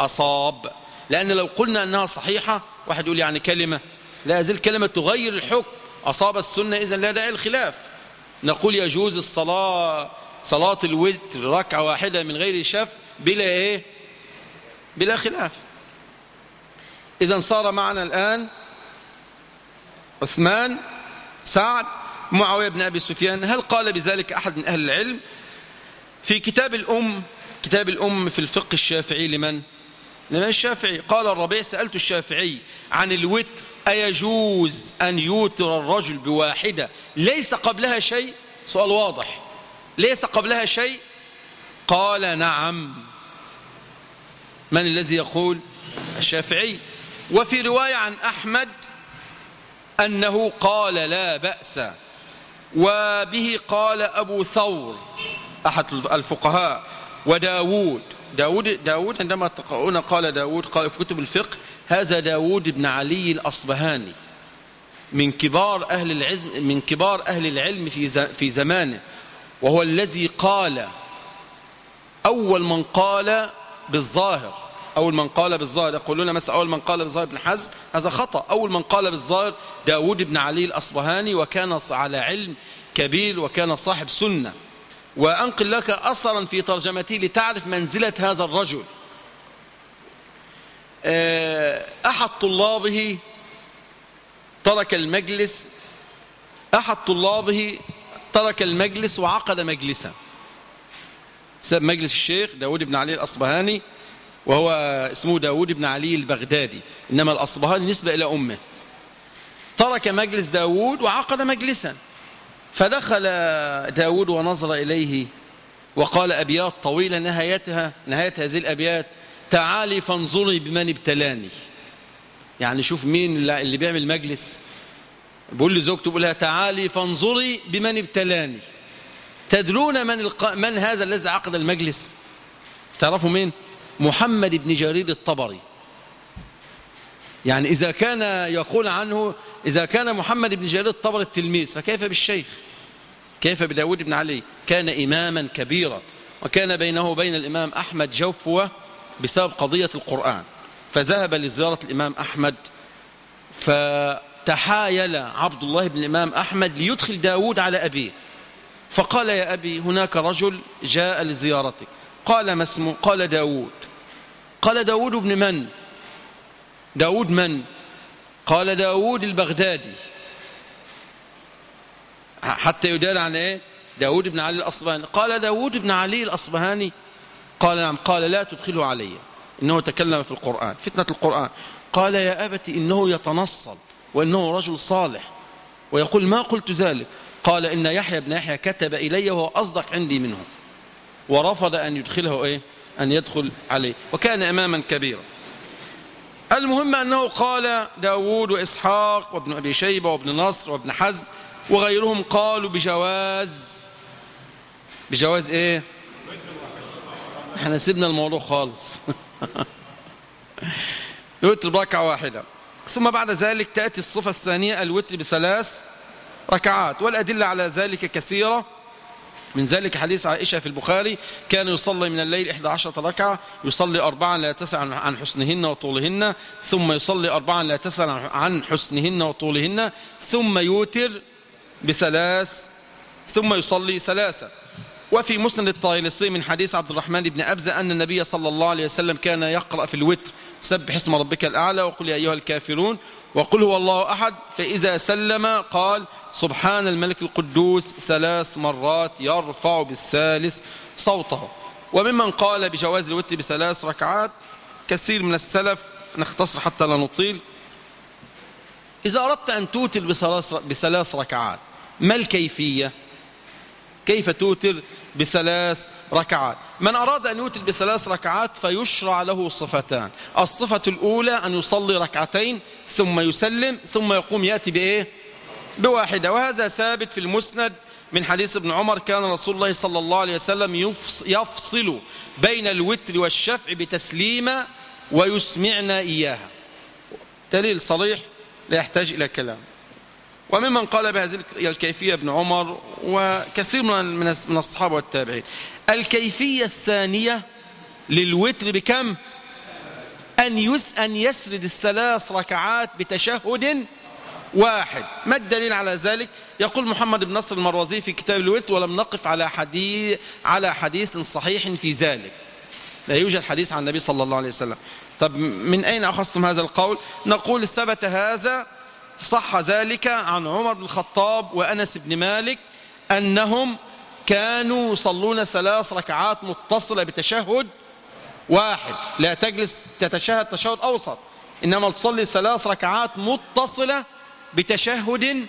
أصاب. لأن لو قلنا أنها صحيحة واحد يقول يعني كلمة. لا يزال كلمة تغير الحكم. أصاب السنة إذن لا داعي الخلاف نقول يجوز الصلاة صلاة الوتر ركعة واحدة من غير شف بلا إيه؟ بلا خلاف. إذا صار معنا الآن عثمان سعد معاوية بن أبي سفيان. هل قال بذلك أحد من أهل العلم؟ في كتاب الأم كتاب الأم في الفقه الشافعي لمن؟ الإمام الشافعي؟ قال الربيع سألت الشافعي عن الوتر أيجوز أن يوتر الرجل بواحدة؟ ليس قبلها شيء؟ سؤال واضح. ليس قبلها شيء؟ قال نعم. من الذي يقول الشافعي؟ وفي رواية عن أحمد أنه قال لا بأس وبه قال أبو ثور أحد الفقهاء وداود. داود, داود عندما تقرؤون قال داود قال في كتب الفقه هذا داود بن علي الأصبهاني من كبار أهل العلم من كبار أهل العلم في في زمانه وهو الذي قال أول من قال بالظاهر. أول من قال بالظاهر يقولون مثلا أول من قال بالظاهر ابن حزم هذا خطأ. أول من قال بالظاهر داود بن علي الأصبهاني وكان على علم كبير وكان صاحب سنة. وأنقل لك أثرا في ترجمتي لتعرف منزلة هذا الرجل. آه، أحد طلابه ترك المجلس أحد طلابه ترك المجلس وعقد مجلسا مجلس الشيخ داود بن علي الأصبهاني وهو اسمه داود بن علي البغدادي إنما الأصبهاني نسبة إلى أمه. ترك مجلس داود وعقد مجلسا. فدخل داود ونظر إليه وقال أبيات طويلة نهايتها نهاية هذه الأبيات تعالي فانظري بمن ابتلاني. يعني شوف مين اللي بيعمل مجلس. بيقول لزوجته بيقول لها تعالي فانظري بمن ابتلاني. تدرون من, الق... من هذا الذي عقد المجلس؟ تعرفوا مين؟ محمد بن جرير الطبري. يعني إذا كان يقول عنه إذا كان محمد بن جرير الطبري التلميذ فكيف بالشيخ؟ كيف بداود بن علي؟ كان إماما كبيرا وكان بينه وبين الإمام أحمد جوفوة بسبب قضية القرآن. فذهب لزيارة الإمام أحمد فتحايل عبد الله بن الإمام أحمد ليدخل داود على أبيه. فقال يا أبي هناك رجل جاء لزيارتك. قال ما اسمه؟ قال داود. قال داود ابن من؟ داود من؟ قال داود البغدادي. حتى يدال عن إيه؟ داود بن علي الأصبهاني. قال داود بن علي الأصبهاني. قال نعم قال لا تدخله علي. إنه تكلم في القرآن فتنة القرآن. قال يا أبت إنه يتنصل وإنه رجل صالح. ويقول ما قلت ذلك؟ قال إن يحيى بن يحيى كتب إلي وهو أصدق عندي منه. ورفض أن يدخله إيه؟ أن يدخل عليه. وكان إماما كبيرا. المهم أنه قال داود وإسحاق وابن أبي شيبة وابن نصر وابن حزم وغيرهم قالوا بجواز. بجواز إيه؟ إحنا سيبنا الموضوع خالص. الوتر بركعة واحدة. ثم بعد ذلك تأتي الصفة الثانية الوتر بثلاث. ركعات والأدلة على ذلك كثيرة. من ذلك حديث عائشة في البخاري كان يصلي من الليل 11 ركعة يصلي أربعا لا تسأل عن حسنهن وطولهن ثم يصلي أربعا لا تسأل عن حسنهن وطولهن ثم يوتر بثلاث ثم يصلي ثلاثة. وفي مسند الطايلسي من حديث عبد الرحمن بن أبزة أن النبي صلى الله عليه وسلم كان يقرأ في الوتر سبح اسم ربك الأعلى وقل يا أيها الكافرون. وقل هو الله أحد فإذا سلم قال سبحان الملك القدوس ثلاث مرات يرفع بالثالث صوته. وممن قال بجواز الوتر بثلاث ركعات كثير من السلف نختصر حتى لا نطيل. إذا أردت أن توتر بثلاث ركعات ما الكيفية؟ كيف توتر بثلاث ركعات؟ من أراد أن يوتر بثلاث ركعات فيشرع له صفتان. الصفة الأولى أن يصلي ركعتين ثم يسلم ثم يقوم يأتي بإيه؟ بواحدة. وهذا ثابت في المسند من حديث ابن عمر كان رسول الله صلى الله عليه وسلم يفصل بين الوتر والشفع بتسليمة ويسمعنا إياها. دليل صريح لا يحتاج إلى كلام. وممن قال بهذه الكيفية ابن عمر وكثير من الصحابة والتابعين. الكيفية الثانية للوتر بكم؟ أن, يس أن يسرد الثلاث ركعات بتشهد واحد. ما الدليل على ذلك؟ يقول محمد بن نصر المروزي في كتاب الوتر ولم نقف على حديث على حديث صحيح في ذلك. لا يوجد حديث عن النبي صلى الله عليه وسلم. طب من أين أخذتم هذا القول؟ نقول ثبت هذا صح ذلك عن عمر بن الخطاب وأنس بن مالك أنهم كانوا يصلون ثلاث ركعات متصلة بتشهد واحد لا تجلس تتشهد تشهد أوسط إنما تصلي ثلاث ركعات متصلة بتشهد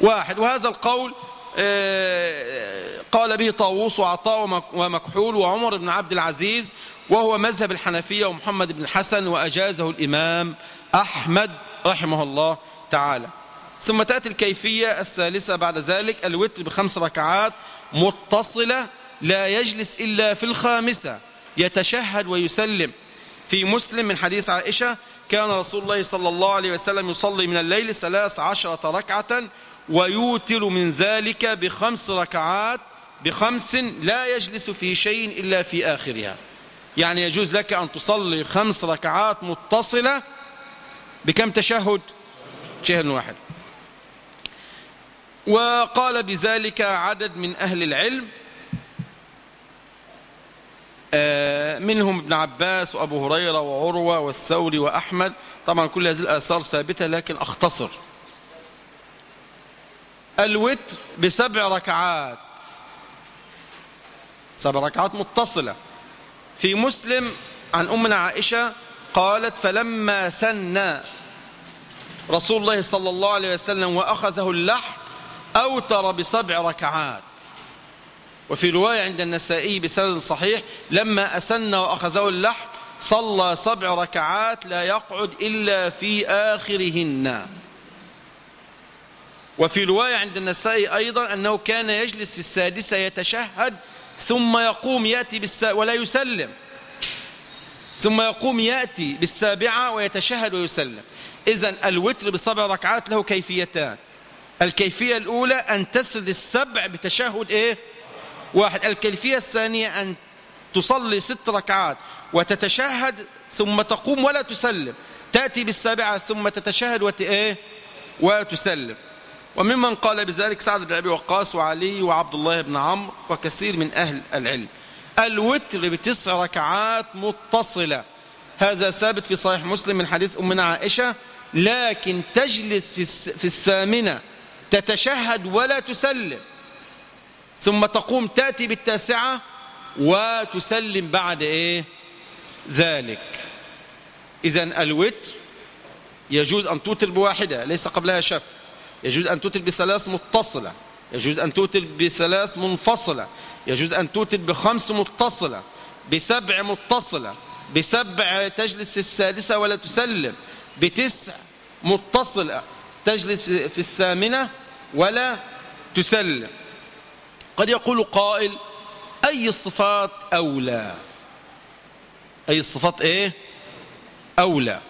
واحد. وهذا القول آه، قال به طاووس وعطاء ومكحول وعمر بن عبد العزيز وهو مذهب الحنفية ومحمد بن الحسن وأجازه الإمام أحمد رحمه الله تعالى. ثم تأتي الكيفية الثالثة بعد ذلك الوتر بخمس ركعات متصلة لا يجلس إلا في الخامسة. يتشهد ويسلم. في مسلم من حديث عائشة كان رسول الله صلى الله عليه وسلم يصلي من الليل ثلاث عشرة ركعة ويوتر من ذلك بخمس ركعات بخمس لا يجلس في شيء إلا في آخرها. يعني يجوز لك أن تصلي خمس ركعات متصلة بكم تشهد؟ شهر واحد. وقال بذلك عدد من أهل العلم منهم ابن عباس وأبو هريرة وعروة والثوري وأحمد. طبعا كل هذه الآثار ثابتة لكن أختصر. الوتر بسبع ركعات. سبع ركعات متصلة. في مسلم عن أمنا عائشة قالت فلما سن رسول الله صلى الله عليه وسلم وأخذه اللحم أوتر بسبع ركعات. وفي رواية عند النسائي بسند صحيح لما أسن وأخذه اللحم صلى سبع ركعات لا يقعد إلا في آخرهن وفي رواية عند النسائي أيضا أنه كان يجلس في السادسة يتشهد ثم يقوم يأتي. ولا يسلم ثم يقوم يأتي بالسابعة ويتشهد ويسلم إذا الوتر بسبع ركعات له كيفيتان الكيفية الأولى أن تسرد السبع بتشهد إيه؟ واحد الكيفية الثانية أن تصلي ست ركعات وتتشهد ثم تقوم ولا تسلم. تأتي بالسابعة ثم تتشهد وت... إيه؟ وتسلم. وممن قال بذلك سعد بن أبي وقاص وعلي وعبد الله بن عمرو وكثير من أهل العلم. الوتر بتسع ركعات متصلة. هذا ثابت في صحيح مسلم من حديث أمنا عائشة. لكن تجلس في الثامنة تتشهد ولا تسلم. ثم تقوم تأتي بالتاسعة وتسلم بعد إيه؟ ذلك. إذا الوتر يجوز أن توتر بواحدة ليس قبلها شف. يجوز أن توتر بثلاث متصلة. يجوز أن توتر بثلاث منفصلة. يجوز أن توتر بخمس متصلة. بسبع متصلة. بسبع تجلس في السادسة ولا تسلم. بتسع متصلة تجلس في الثامنة ولا تسلم. قد يقول قائل أي الصفات أولى؟ أي الصفات إيه؟ أولى.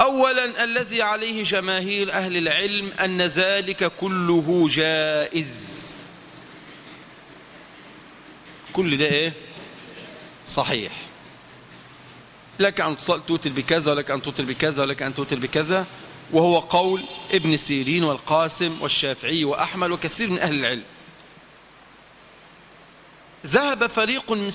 أولا الذي عليه جماهير أهل العلم أن ذلك كله جائز. كل ده إيه؟ صحيح. لك أن توتر بكذا ولك أن توتر بكذا ولك أن توتر بكذا. وهو قول ابن سيرين والقاسم والشافعي وأحمد وكثير من أهل العلم. ذهب فريق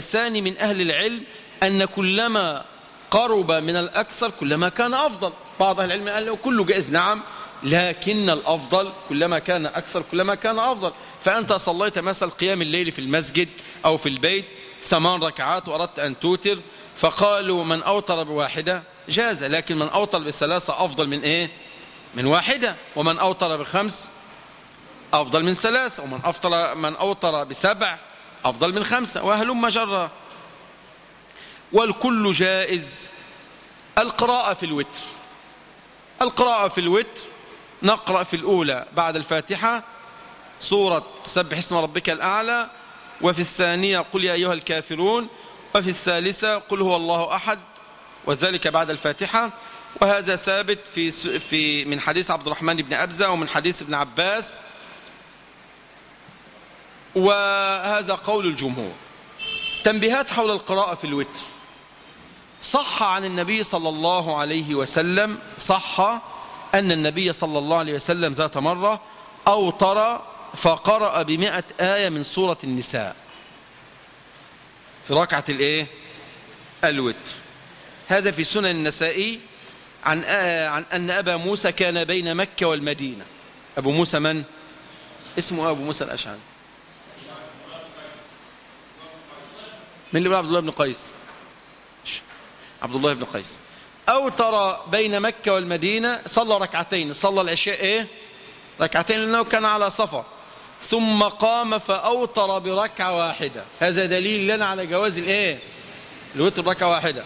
ثاني من أهل العلم أن كلما قرب من الأكثر كلما كان أفضل. بعض أهل العلم قال له كله جائز. نعم لكن الأفضل كلما كان أكثر كلما كان أفضل. فأنت صليت مثل قيام الليل في المسجد أو في البيت ثمان ركعات وأردت أن توتر. فقالوا من أوتر بواحدة جاز لكن من أوتر بثلاثة أفضل من إيه؟ من واحدة. ومن أوتر بخمس أفضل من ثلاثة. ومن أوتر من أوتر بسبع أفضل من خمسة وهلم جرى والكل جائز. القراءة في الوتر. القراءة في الوتر. نقرأ في الأولى بعد الفاتحة سورة سبح اسم ربك الأعلى وفي الثانية قل يا أيها الكافرون وفي الثالثة قل هو الله أحد وذلك بعد الفاتحة. وهذا ثابت في في من حديث عبد الرحمن بن أبزة ومن حديث ابن عباس وهذا قول الجمهور. تنبيهات حول القراءة في الوتر. صح عن النبي صلى الله عليه وسلم صح أن النبي صلى الله عليه وسلم ذات مرة أوطر فقرأ بمئة آية من سورة النساء. في ركعة الإيه؟ الوتر. هذا في سنن النسائي عن, عن أن أبا موسى كان بين مكة والمدينة. أبو موسى من؟ اسمه أبو موسى الأشعري. من اللي عبد الله بن قيس. عبد الله بن قيس. أوتر بين مكة والمدينة صلى ركعتين. صلى العشاء إيه؟ ركعتين لأنه كان على صفا ثم قام فأوتر بركعة واحدة. هذا دليل لنا على جواز الإيه؟ الوتر ركعة واحدة.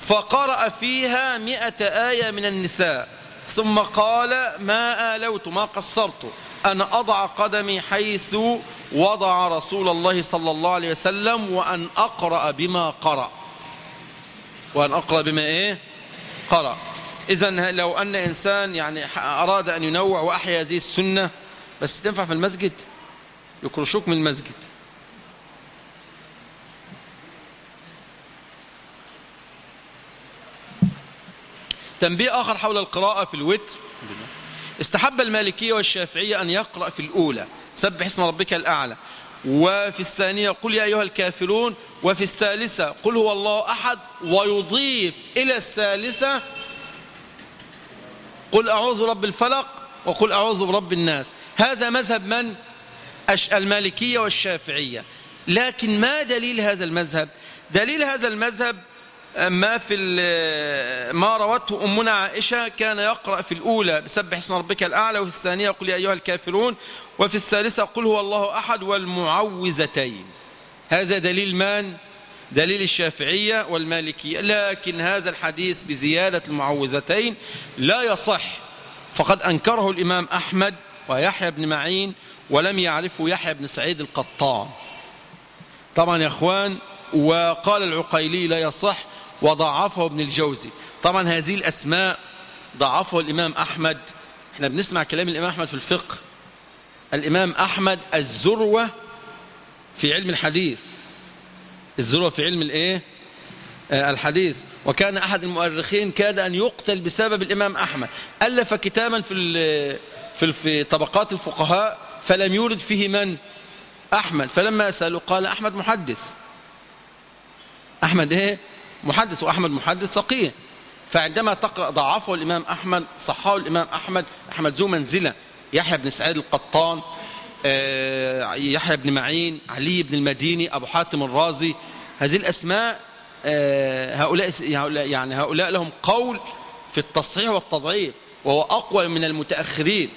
فقرأ فيها مئة آية من النساء. ثم قال ما آلوت ما قصرت. أن أضع قدمي حيث وضع رسول الله صلى الله عليه وسلم وأن أقرأ بما قرأ. وأن أقرأ بما إيه؟ قرأ. إذا لو أن إنسان يعني أراد أن ينوع وأحيا هذه السنة بس تنفع في المسجد؟ يكرشوك من المسجد. تنبيه آخر حول القراءة في الوتر. استحب المالكية والشافعية أن يقرأ في الأولى سبح اسم ربك الأعلى وفي الثانية قل يا أيها الكافرون وفي الثالثة قل هو الله أحد ويضيف إلى الثالثة قل أعوذ رب الفلق وقل أعوذ برب الناس هذا مذهب من؟ المالكية والشافعية لكن ما دليل هذا المذهب؟ دليل هذا المذهب ما في ما روته أمنا عائشة كان يقرأ في الأولى بسبح اسم ربك الأعلى وفي الثانية قل يا أيها الكافرون وفي الثالثة قل هو الله أحد والمعوذتين. هذا دليل من؟ دليل الشافعية والمالكية. لكن هذا الحديث بزيادة المعوذتين لا يصح. فقد أنكره الإمام أحمد ويحيى بن معين ولم يعرفه يحيى بن سعيد القطان. طبعا يا أخوان وقال العقيلي لا يصح وضعفه ابن الجوزي. طبعا هذه الأسماء ضعفه الإمام أحمد. إحنا بنسمع كلام الإمام أحمد في الفقه. الإمام أحمد الزروة في علم الحديث. الذروة في علم الإيه؟ آه، الحديث. وكان أحد المؤرخين كاد أن يقتل بسبب الإمام أحمد. ألف كتابا في في في طبقات الفقهاء فلم يورد فيه من؟ أحمد. فلما سألوا قال أحمد محدث. أحمد إيه؟ محدث وأحمد محدث فقيه. فعندما تقرأ ضعفه الإمام أحمد صحاه الإمام أحمد أحمد ذو منزلة. يحيى بن سعيد القطان آه، يحيى بن معين علي بن المديني أبو حاتم الرازي. هذه الأسماء آه، هؤلاء يعني هؤلاء لهم قول في التصحيح والتضعيف وهو أقوى من المتأخرين.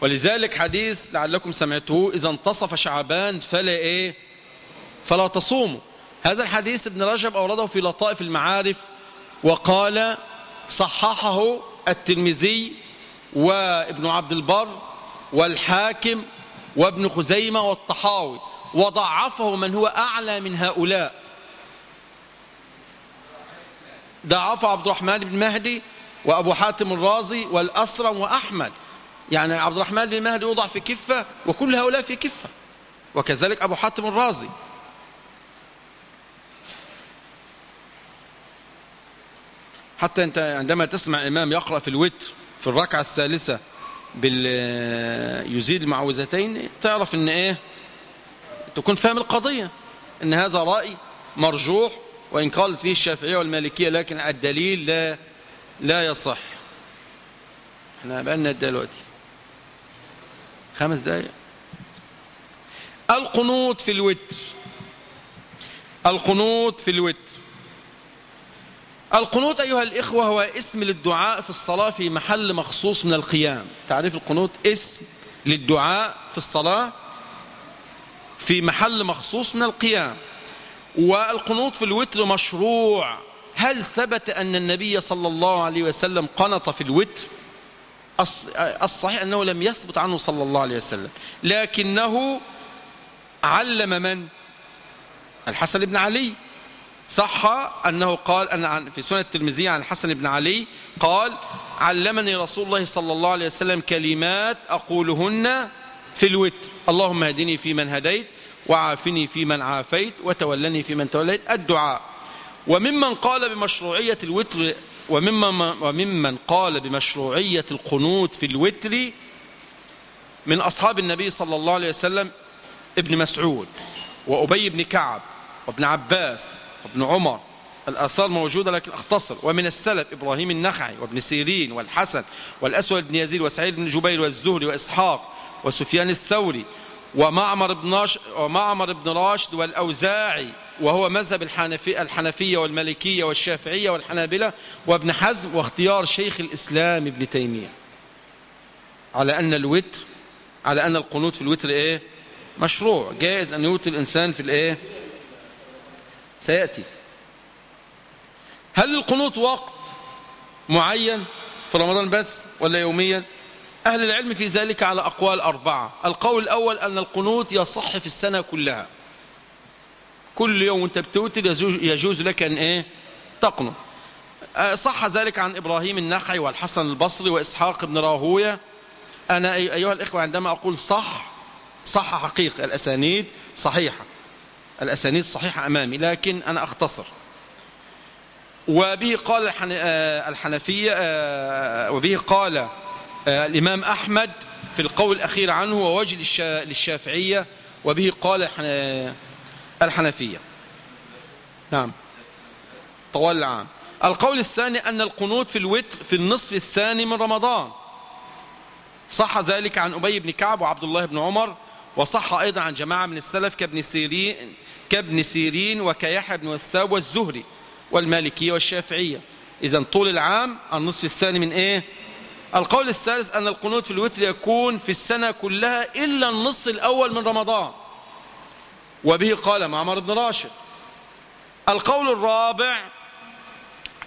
ولذلك حديث لعلكم سمعتوه إذا انتصف شعبان فلا إيه فلا تصوموا. هذا الحديث ابن رجب أورده في لطائف المعارف وقال صححه الترمذي وابن عبد البر والحاكم وابن خزيمة والطحاوي وضعفه من هو أعلى من هؤلاء. ضعف عبد الرحمن بن مهدي وأبو حاتم الرازي والأسرم وأحمد. يعني عبد الرحمن بن مهدي يوضع في كفة وكل هؤلاء في كفة وكذلك أبو حاتم الرازي. حتى أنت عندما تسمع إمام يقرأ في الوتر في الركعة الثالثة بال يزيد المعوذتين تعرف إن إيه؟ تكون فاهم القضية إن هذا رأي مرجوح وإن قالت فيه الشافعية والمالكية لكن الدليل لا لا يصح. إحنا بقالنا دلوقتي. خمس دقائق القنوت في الوتر. القنوت في الوتر. القنوت أيها الإخوة هو اسم للدعاء في الصلاة في محل مخصوص من القيام تعريف القنوت اسم للدعاء في الصلاة في محل مخصوص من القيام. والقنوت في الوتر مشروع. هل ثبت أن النبي صلى الله عليه وسلم قنط في الوتر؟ الصحيح أنه لم يثبت عنه صلى الله عليه وسلم. لكنه علم من؟ الحسن بن علي. صح أنه قال أن في سنة الترمذي عن الحسن بن علي قال علمني رسول الله صلى الله عليه وسلم كلمات أقولهن في الوتر. اللهم هدني في من هديت وعافني في من عافيت وتولني في من توليت. الدعاء. وممن قال بمشروعية الوتر وممن, وممن قال بمشروعية القنوت في الوتر من أصحاب النبي صلى الله عليه وسلم ابن مسعود وأبي بن كعب وابن عباس وابن عمر. الآثار موجودة لكن أختصر. ومن السلف إبراهيم النخعي وابن سيرين والحسن والأسود بن يزيد وسعيد بن جبير والزهري وإسحاق وسفيان الثوري ومعمر بن, ومعمر بن راشد والأوزاعي وهو مذهب الحنفي الحنفية والمالكية والشافعية والحنابلة وابن حزم واختيار شيخ الإسلام ابن تيمية. على أن الوتر على أن القنوت في الوتر إيه؟ مشروع. جائز أن يوتر الإنسان في الإيه؟ سيأتي. هل القنوط وقت معين في رمضان بس ولا يوميا؟ أهل العلم في ذلك على أقوال أربعة. القول الأول أن القنوط يصح في السنة كلها. كل يوم أنت بتوتر يجوز لك أن إيه؟ تقنط. آه، صح ذلك عن إبراهيم النخعي والحسن البصري وإسحاق بن راهوية. أنا أيها الإخوة عندما أقول صح صح حقيقة. الأسانيد صحيحة. الأسانيد صحيحة أمامي لكن أنا أختصر. وبه قال آه، الحنفية آه، وبه قال آه، الإمام أحمد في القول الأخير عنه ووجه للشافعية وبه قال الحنفية. نعم. طوال العام. القول الثاني أن القنوت في الوتر في النصف الثاني من رمضان. صح ذلك عن أبي بن كعب وعبد الله بن عمر وصح أيضا عن جماعة من السلف كابن سيرين, كابن سيرين وكيحيى بن والثاب والزهري والمالكية والشافعية. إذا طول العام النصف الثاني من إيه؟ القول الثالث أن القنوت في الوتر يكون في السنة كلها إلا النصف الأول من رمضان. وبه قال معمر بن راشد. القول الرابع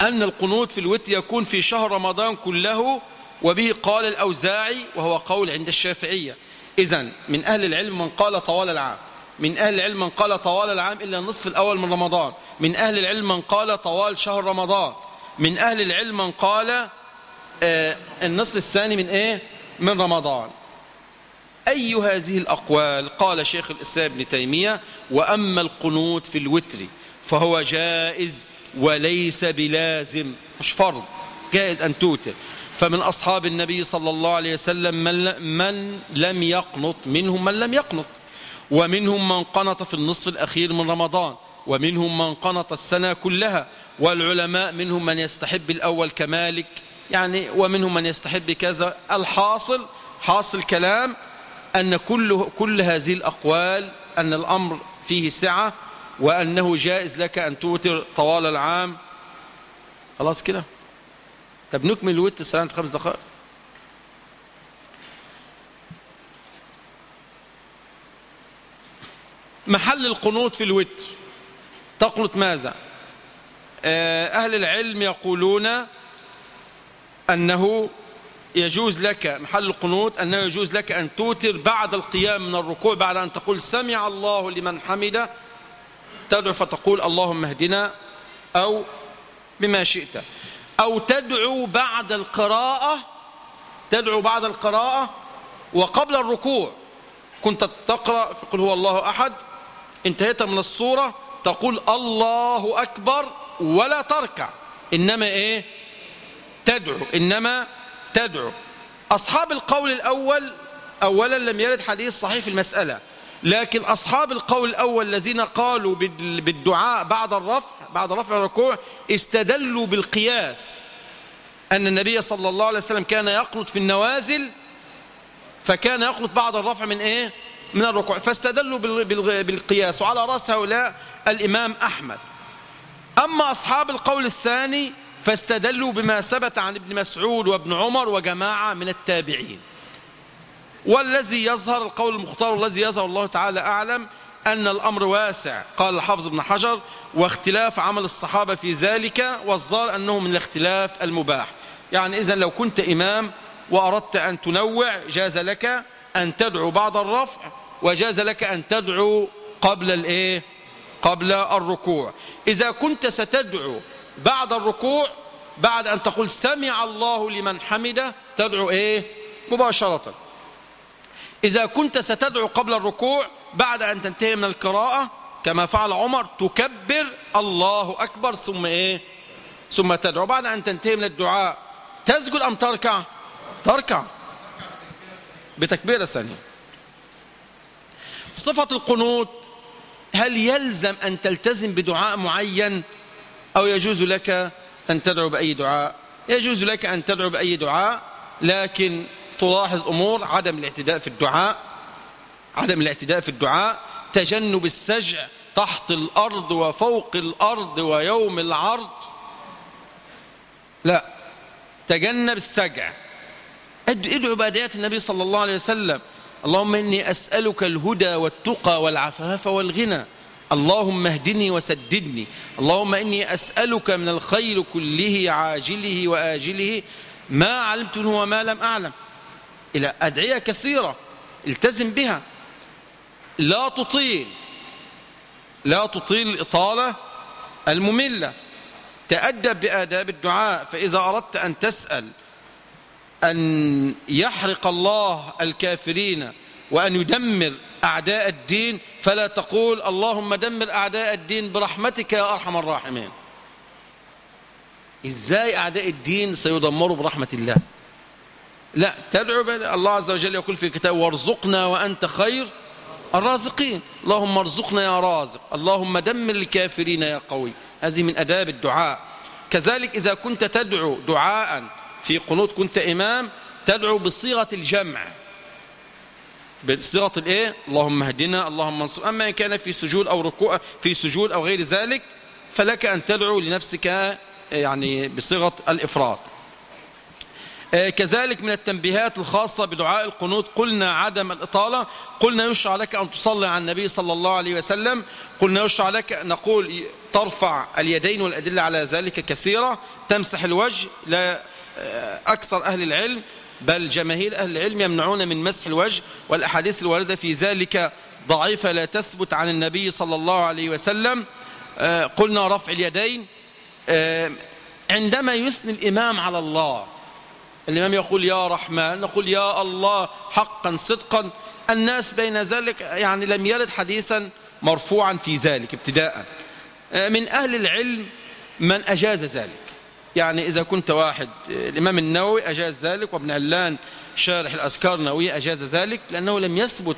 أن القنوت في الوتر يكون في شهر رمضان كله وبه قال الأوزاعي وهو قول عند الشافعية. إذا من أهل العلم من قال طوال العام. من أهل العلم من قال طوال العام إلا النصف الأول من رمضان. من أهل العلم من قال طوال شهر رمضان. من أهل العلم من قال آه النصف الثاني من إيه؟ من رمضان. أي هذه الأقوال؟ قال شيخ الإسلام ابن تيمية وأما القنوت في الوتر فهو جائز وليس بلازم. مش فرض. جائز أن توتر. فمن أصحاب النبي صلى الله عليه وسلم من, لم يقنط منهم من لم يقنط. ومنهم من قنط في النصف الأخير من رمضان. ومنهم من قنط السنة كلها. والعلماء منهم من يستحب الأول كمالك يعني ومنهم من يستحب كذا. الحاصل حاصل كلام أن كل, كل هذه الأقوال أن الأمر فيه سعة وأنه جائز لك أن توتر طوال العام. خلاص كده؟ طب نكمل الوتر سلام في خمس دقائق. محل القنوط في الوتر تقنط ماذا؟ آه، أهل العلم يقولون أنه يجوز لك محل القنوط أنه يجوز لك أن توتر بعد القيام من الركوع بعد أن تقول سمع الله لمن حمده تدعو فتقول اللهم اهدنا أو بما شئت. أو تدعو بعد القراءة تدعو بعد القراءة وقبل الركوع. كنت تقرأ قل هو الله أحد انتهيت من الصورة تقول الله أكبر ولا تركع. إنما إيه؟ تدعو إنما تدعو. أصحاب القول الأول أولا لم يرد حديث صحيح في المسألة لكن أصحاب القول الأول الذين قالوا بالدعاء بعد الرفع بعد رفع الركوع استدلوا بالقياس أن النبي صلى الله عليه وسلم كان يقنط في النوازل فكان يقنط بعد الرفع من إيه؟ من الركوع. فاستدلوا بالقياس. وعلى رأس هؤلاء الإمام أحمد. أما أصحاب القول الثاني فاستدلوا بما ثبت عن ابن مسعود وابن عمر وجماعة من التابعين. والذي يظهر القول المختار والذي يظهر الله تعالى أعلم أن الأمر واسع. قال الحافظ ابن حجر واختلاف عمل الصحابة في ذلك والظاهر أنه من الاختلاف المباح. يعني إذا لو كنت إمام وأردت أن تنوع جاز لك أن تدعو بعد الرفع وجاز لك أن تدعو قبل الإيه؟ قبل الركوع. إذا كنت ستدعو بعد الركوع بعد أن تقول سمع الله لمن حمده تدعو إيه؟ مباشرة. إذا كنت ستدعو قبل الركوع بعد أن تنتهي من القراءة كما فعل عمر تكبر الله أكبر ثم إيه؟ ثم تدعو بعد أن تنتهي من الدعاء تسجد أم تركع؟ تركع. بتكبيرة ثانية. صفة القنوت هل يلزم أن تلتزم بدعاء معين أو يجوز لك أن تدعو بأي دعاء؟ يجوز لك أن تدعو بأي دعاء لكن تلاحظ أمور عدم الاعتداء في الدعاء. عدم الاعتداء في الدعاء تجنب السجع تحت الأرض وفوق الأرض ويوم العرض. لا تجنب السجع. ادعو بأدعية النبي صلى الله عليه وسلم. اللهم إني أسألك الهدى والتقى والعفاف والغنى. اللهم اهدني وسددني. اللهم إني أسألك من الخير كله عاجله وآجله. ما علمت وما لم أعلم. إلى أدعية كثيرة التزم بها. لا تطيل لا تطيل الإطالة المملة. تأدب بآداب الدعاء فإذا أردت أن تسأل أن يحرق الله الكافرين وأن يدمر أعداء الدين فلا تقول اللهم دمر أعداء الدين برحمتك يا أرحم الراحمين. إزاي أعداء الدين سيدمروا برحمة الله؟ لا تدعو الله عز وجل يقول في كتاب وارزقنا وأنت خير الرازقين. اللهم ارزقنا يا رازق. اللهم دمر الكافرين يا قوي. هذه من أداب الدعاء. كذلك إذا كنت تدعو دعاء في قنوت كنت إمام تدعو بصيغة الجمع. بصيغة الإيه؟ اللهم اهدنا اللهم انصر. أما إن كان في سجود أو ركوع في سجود أو غير ذلك فلك أن تدعو لنفسك يعني بصيغة الافراد آه، كذلك من التنبيهات الخاصة بدعاء القنوت. قلنا عدم الإطالة. قلنا يشرع لك أن تصلي على النبي صلى الله عليه وسلم. قلنا يشرع لك نقول ترفع اليدين والأدلة على ذلك كثيرة. تمسح الوجه. لا آه، أكثر أهل العلم بل جماهير أهل العلم يمنعون من مسح الوجه. والأحاديث الواردة في ذلك ضعيفة لا تثبت عن النبي صلى الله عليه وسلم. آه، قلنا رفع اليدين. آه، عندما يثني الإمام على الله الإمام يقول يا رحمن نقول يا الله حقا صدقا. الناس بين ذلك يعني لم يرد حديثا مرفوعا في ذلك ابتداء آه، من أهل العلم من أجاز ذلك. يعني إذا كنت واحد الإمام النووي أجاز ذلك وابن علان شارح الأذكار النووية أجاز ذلك لأنه لم يثبت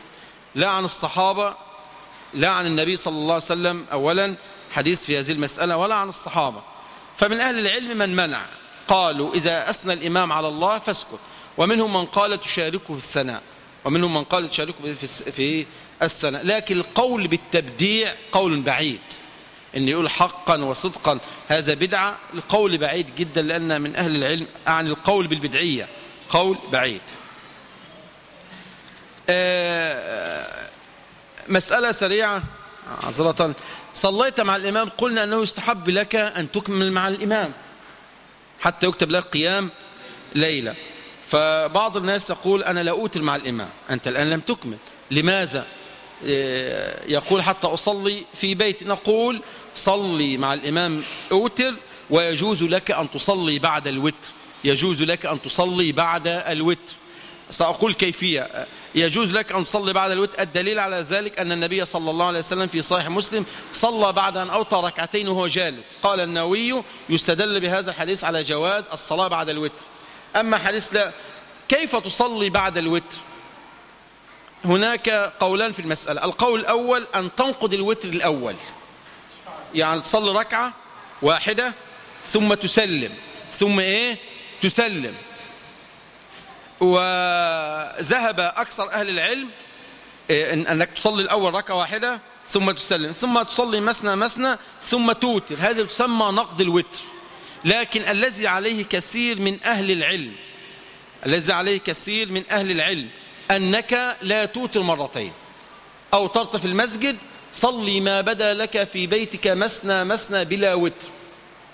لا عن الصحابة لا عن النبي صلى الله عليه وسلم أولا حديث في هذه المسألة ولا عن الصحابة. فمن أهل العلم من منع. قالوا إذا أثنى الإمام على الله فاسكت. ومنهم من قال تشاركه في الثناء. ومنهم من قال تشاركه في الثناء. لكن القول بالتبديع قول بعيد. إن يقول حقا وصدقا هذا بدعة. القول بعيد جدا لأن من أهل العلم عن القول بالبدعية. قول بعيد. آه، مسألة سريعة. عذرة صليت مع الإمام. قلنا أنه يستحب لك أن تكمل مع الإمام. حتى يكتب لك قيام ليلة. فبعض الناس يقول أنا لا أوتر مع الإمام. أنت الآن لم تكمل. لماذا؟ آه، يقول حتى أصلي في بيت نقول صلي مع الإمام أوتر ويجوز لك أن تصلي بعد الوتر. يجوز لك أن تصلي بعد الوتر. سأقول كيفية. يجوز لك أن تصلي بعد الوتر. الدليل على ذلك أن النبي صلى الله عليه وسلم في صحيح مسلم صلى بعد أن أوتر ركعتين وهو جالس. قال النووي يستدل بهذا الحديث على جواز الصلاة بعد الوتر. أما حديث لا كيف تصلي بعد الوتر؟ هناك قولان في المسألة. القول الأول أن تنقض الوتر الأول. يعني تصلي ركعة واحدة ثم تسلم. ثم إيه؟ تسلم. وذهب أكثر أهل العلم إيه، أنك تصلي الأول ركعة واحدة ثم تسلم ثم تصلي مسنى مسنى ثم توتر هذا تسمى نقض الوتر. لكن الذي عليه كثير من أهل العلم الذي عليه كثير من أهل العلم أنك لا توتر مرتين. أو ترت في المسجد صلي ما بدا لك في بيتك مسنى مسنى بلا وتر.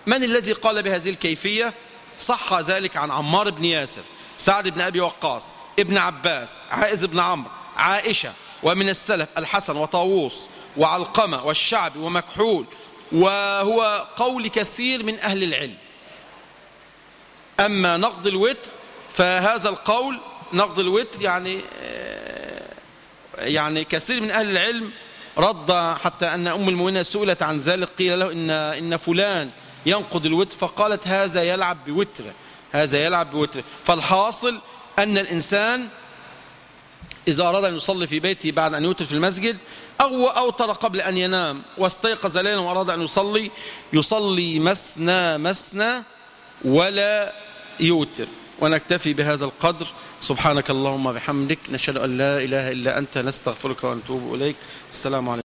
من الذي قال بهذه الكيفية؟ صح ذلك عن عمار بن ياسر. سعد بن أبي وقاص ابن عباس عائز بن عمرو عائشة ومن السلف الحسن وطاووس وعلقمة والشعب ومكحول وهو قول كثير من أهل العلم. أما نقض الوتر فهذا القول نقض الوتر يعني يعني كثير من أهل العلم رد حتى أن أم المؤمنين سئلت عن ذلك قيل له إن, إن فلان ينقض الوتر فقالت هذا يلعب بوتره. هذا يلعب بوتره فالحاصل أن الإنسان إذا أراد أن يصلي في بيته بعد أن يوتر في المسجد أو أوتر قبل أن ينام واستيقظ ليلا وأراد أن يصلي يصلي مسنا مسنا ولا يوتر. ونكتفي بهذا القدر. سبحانك اللهم بحمدك نشهد أن لا إله إلا أنت نستغفرك ونتوب إليك. السلام عليكم.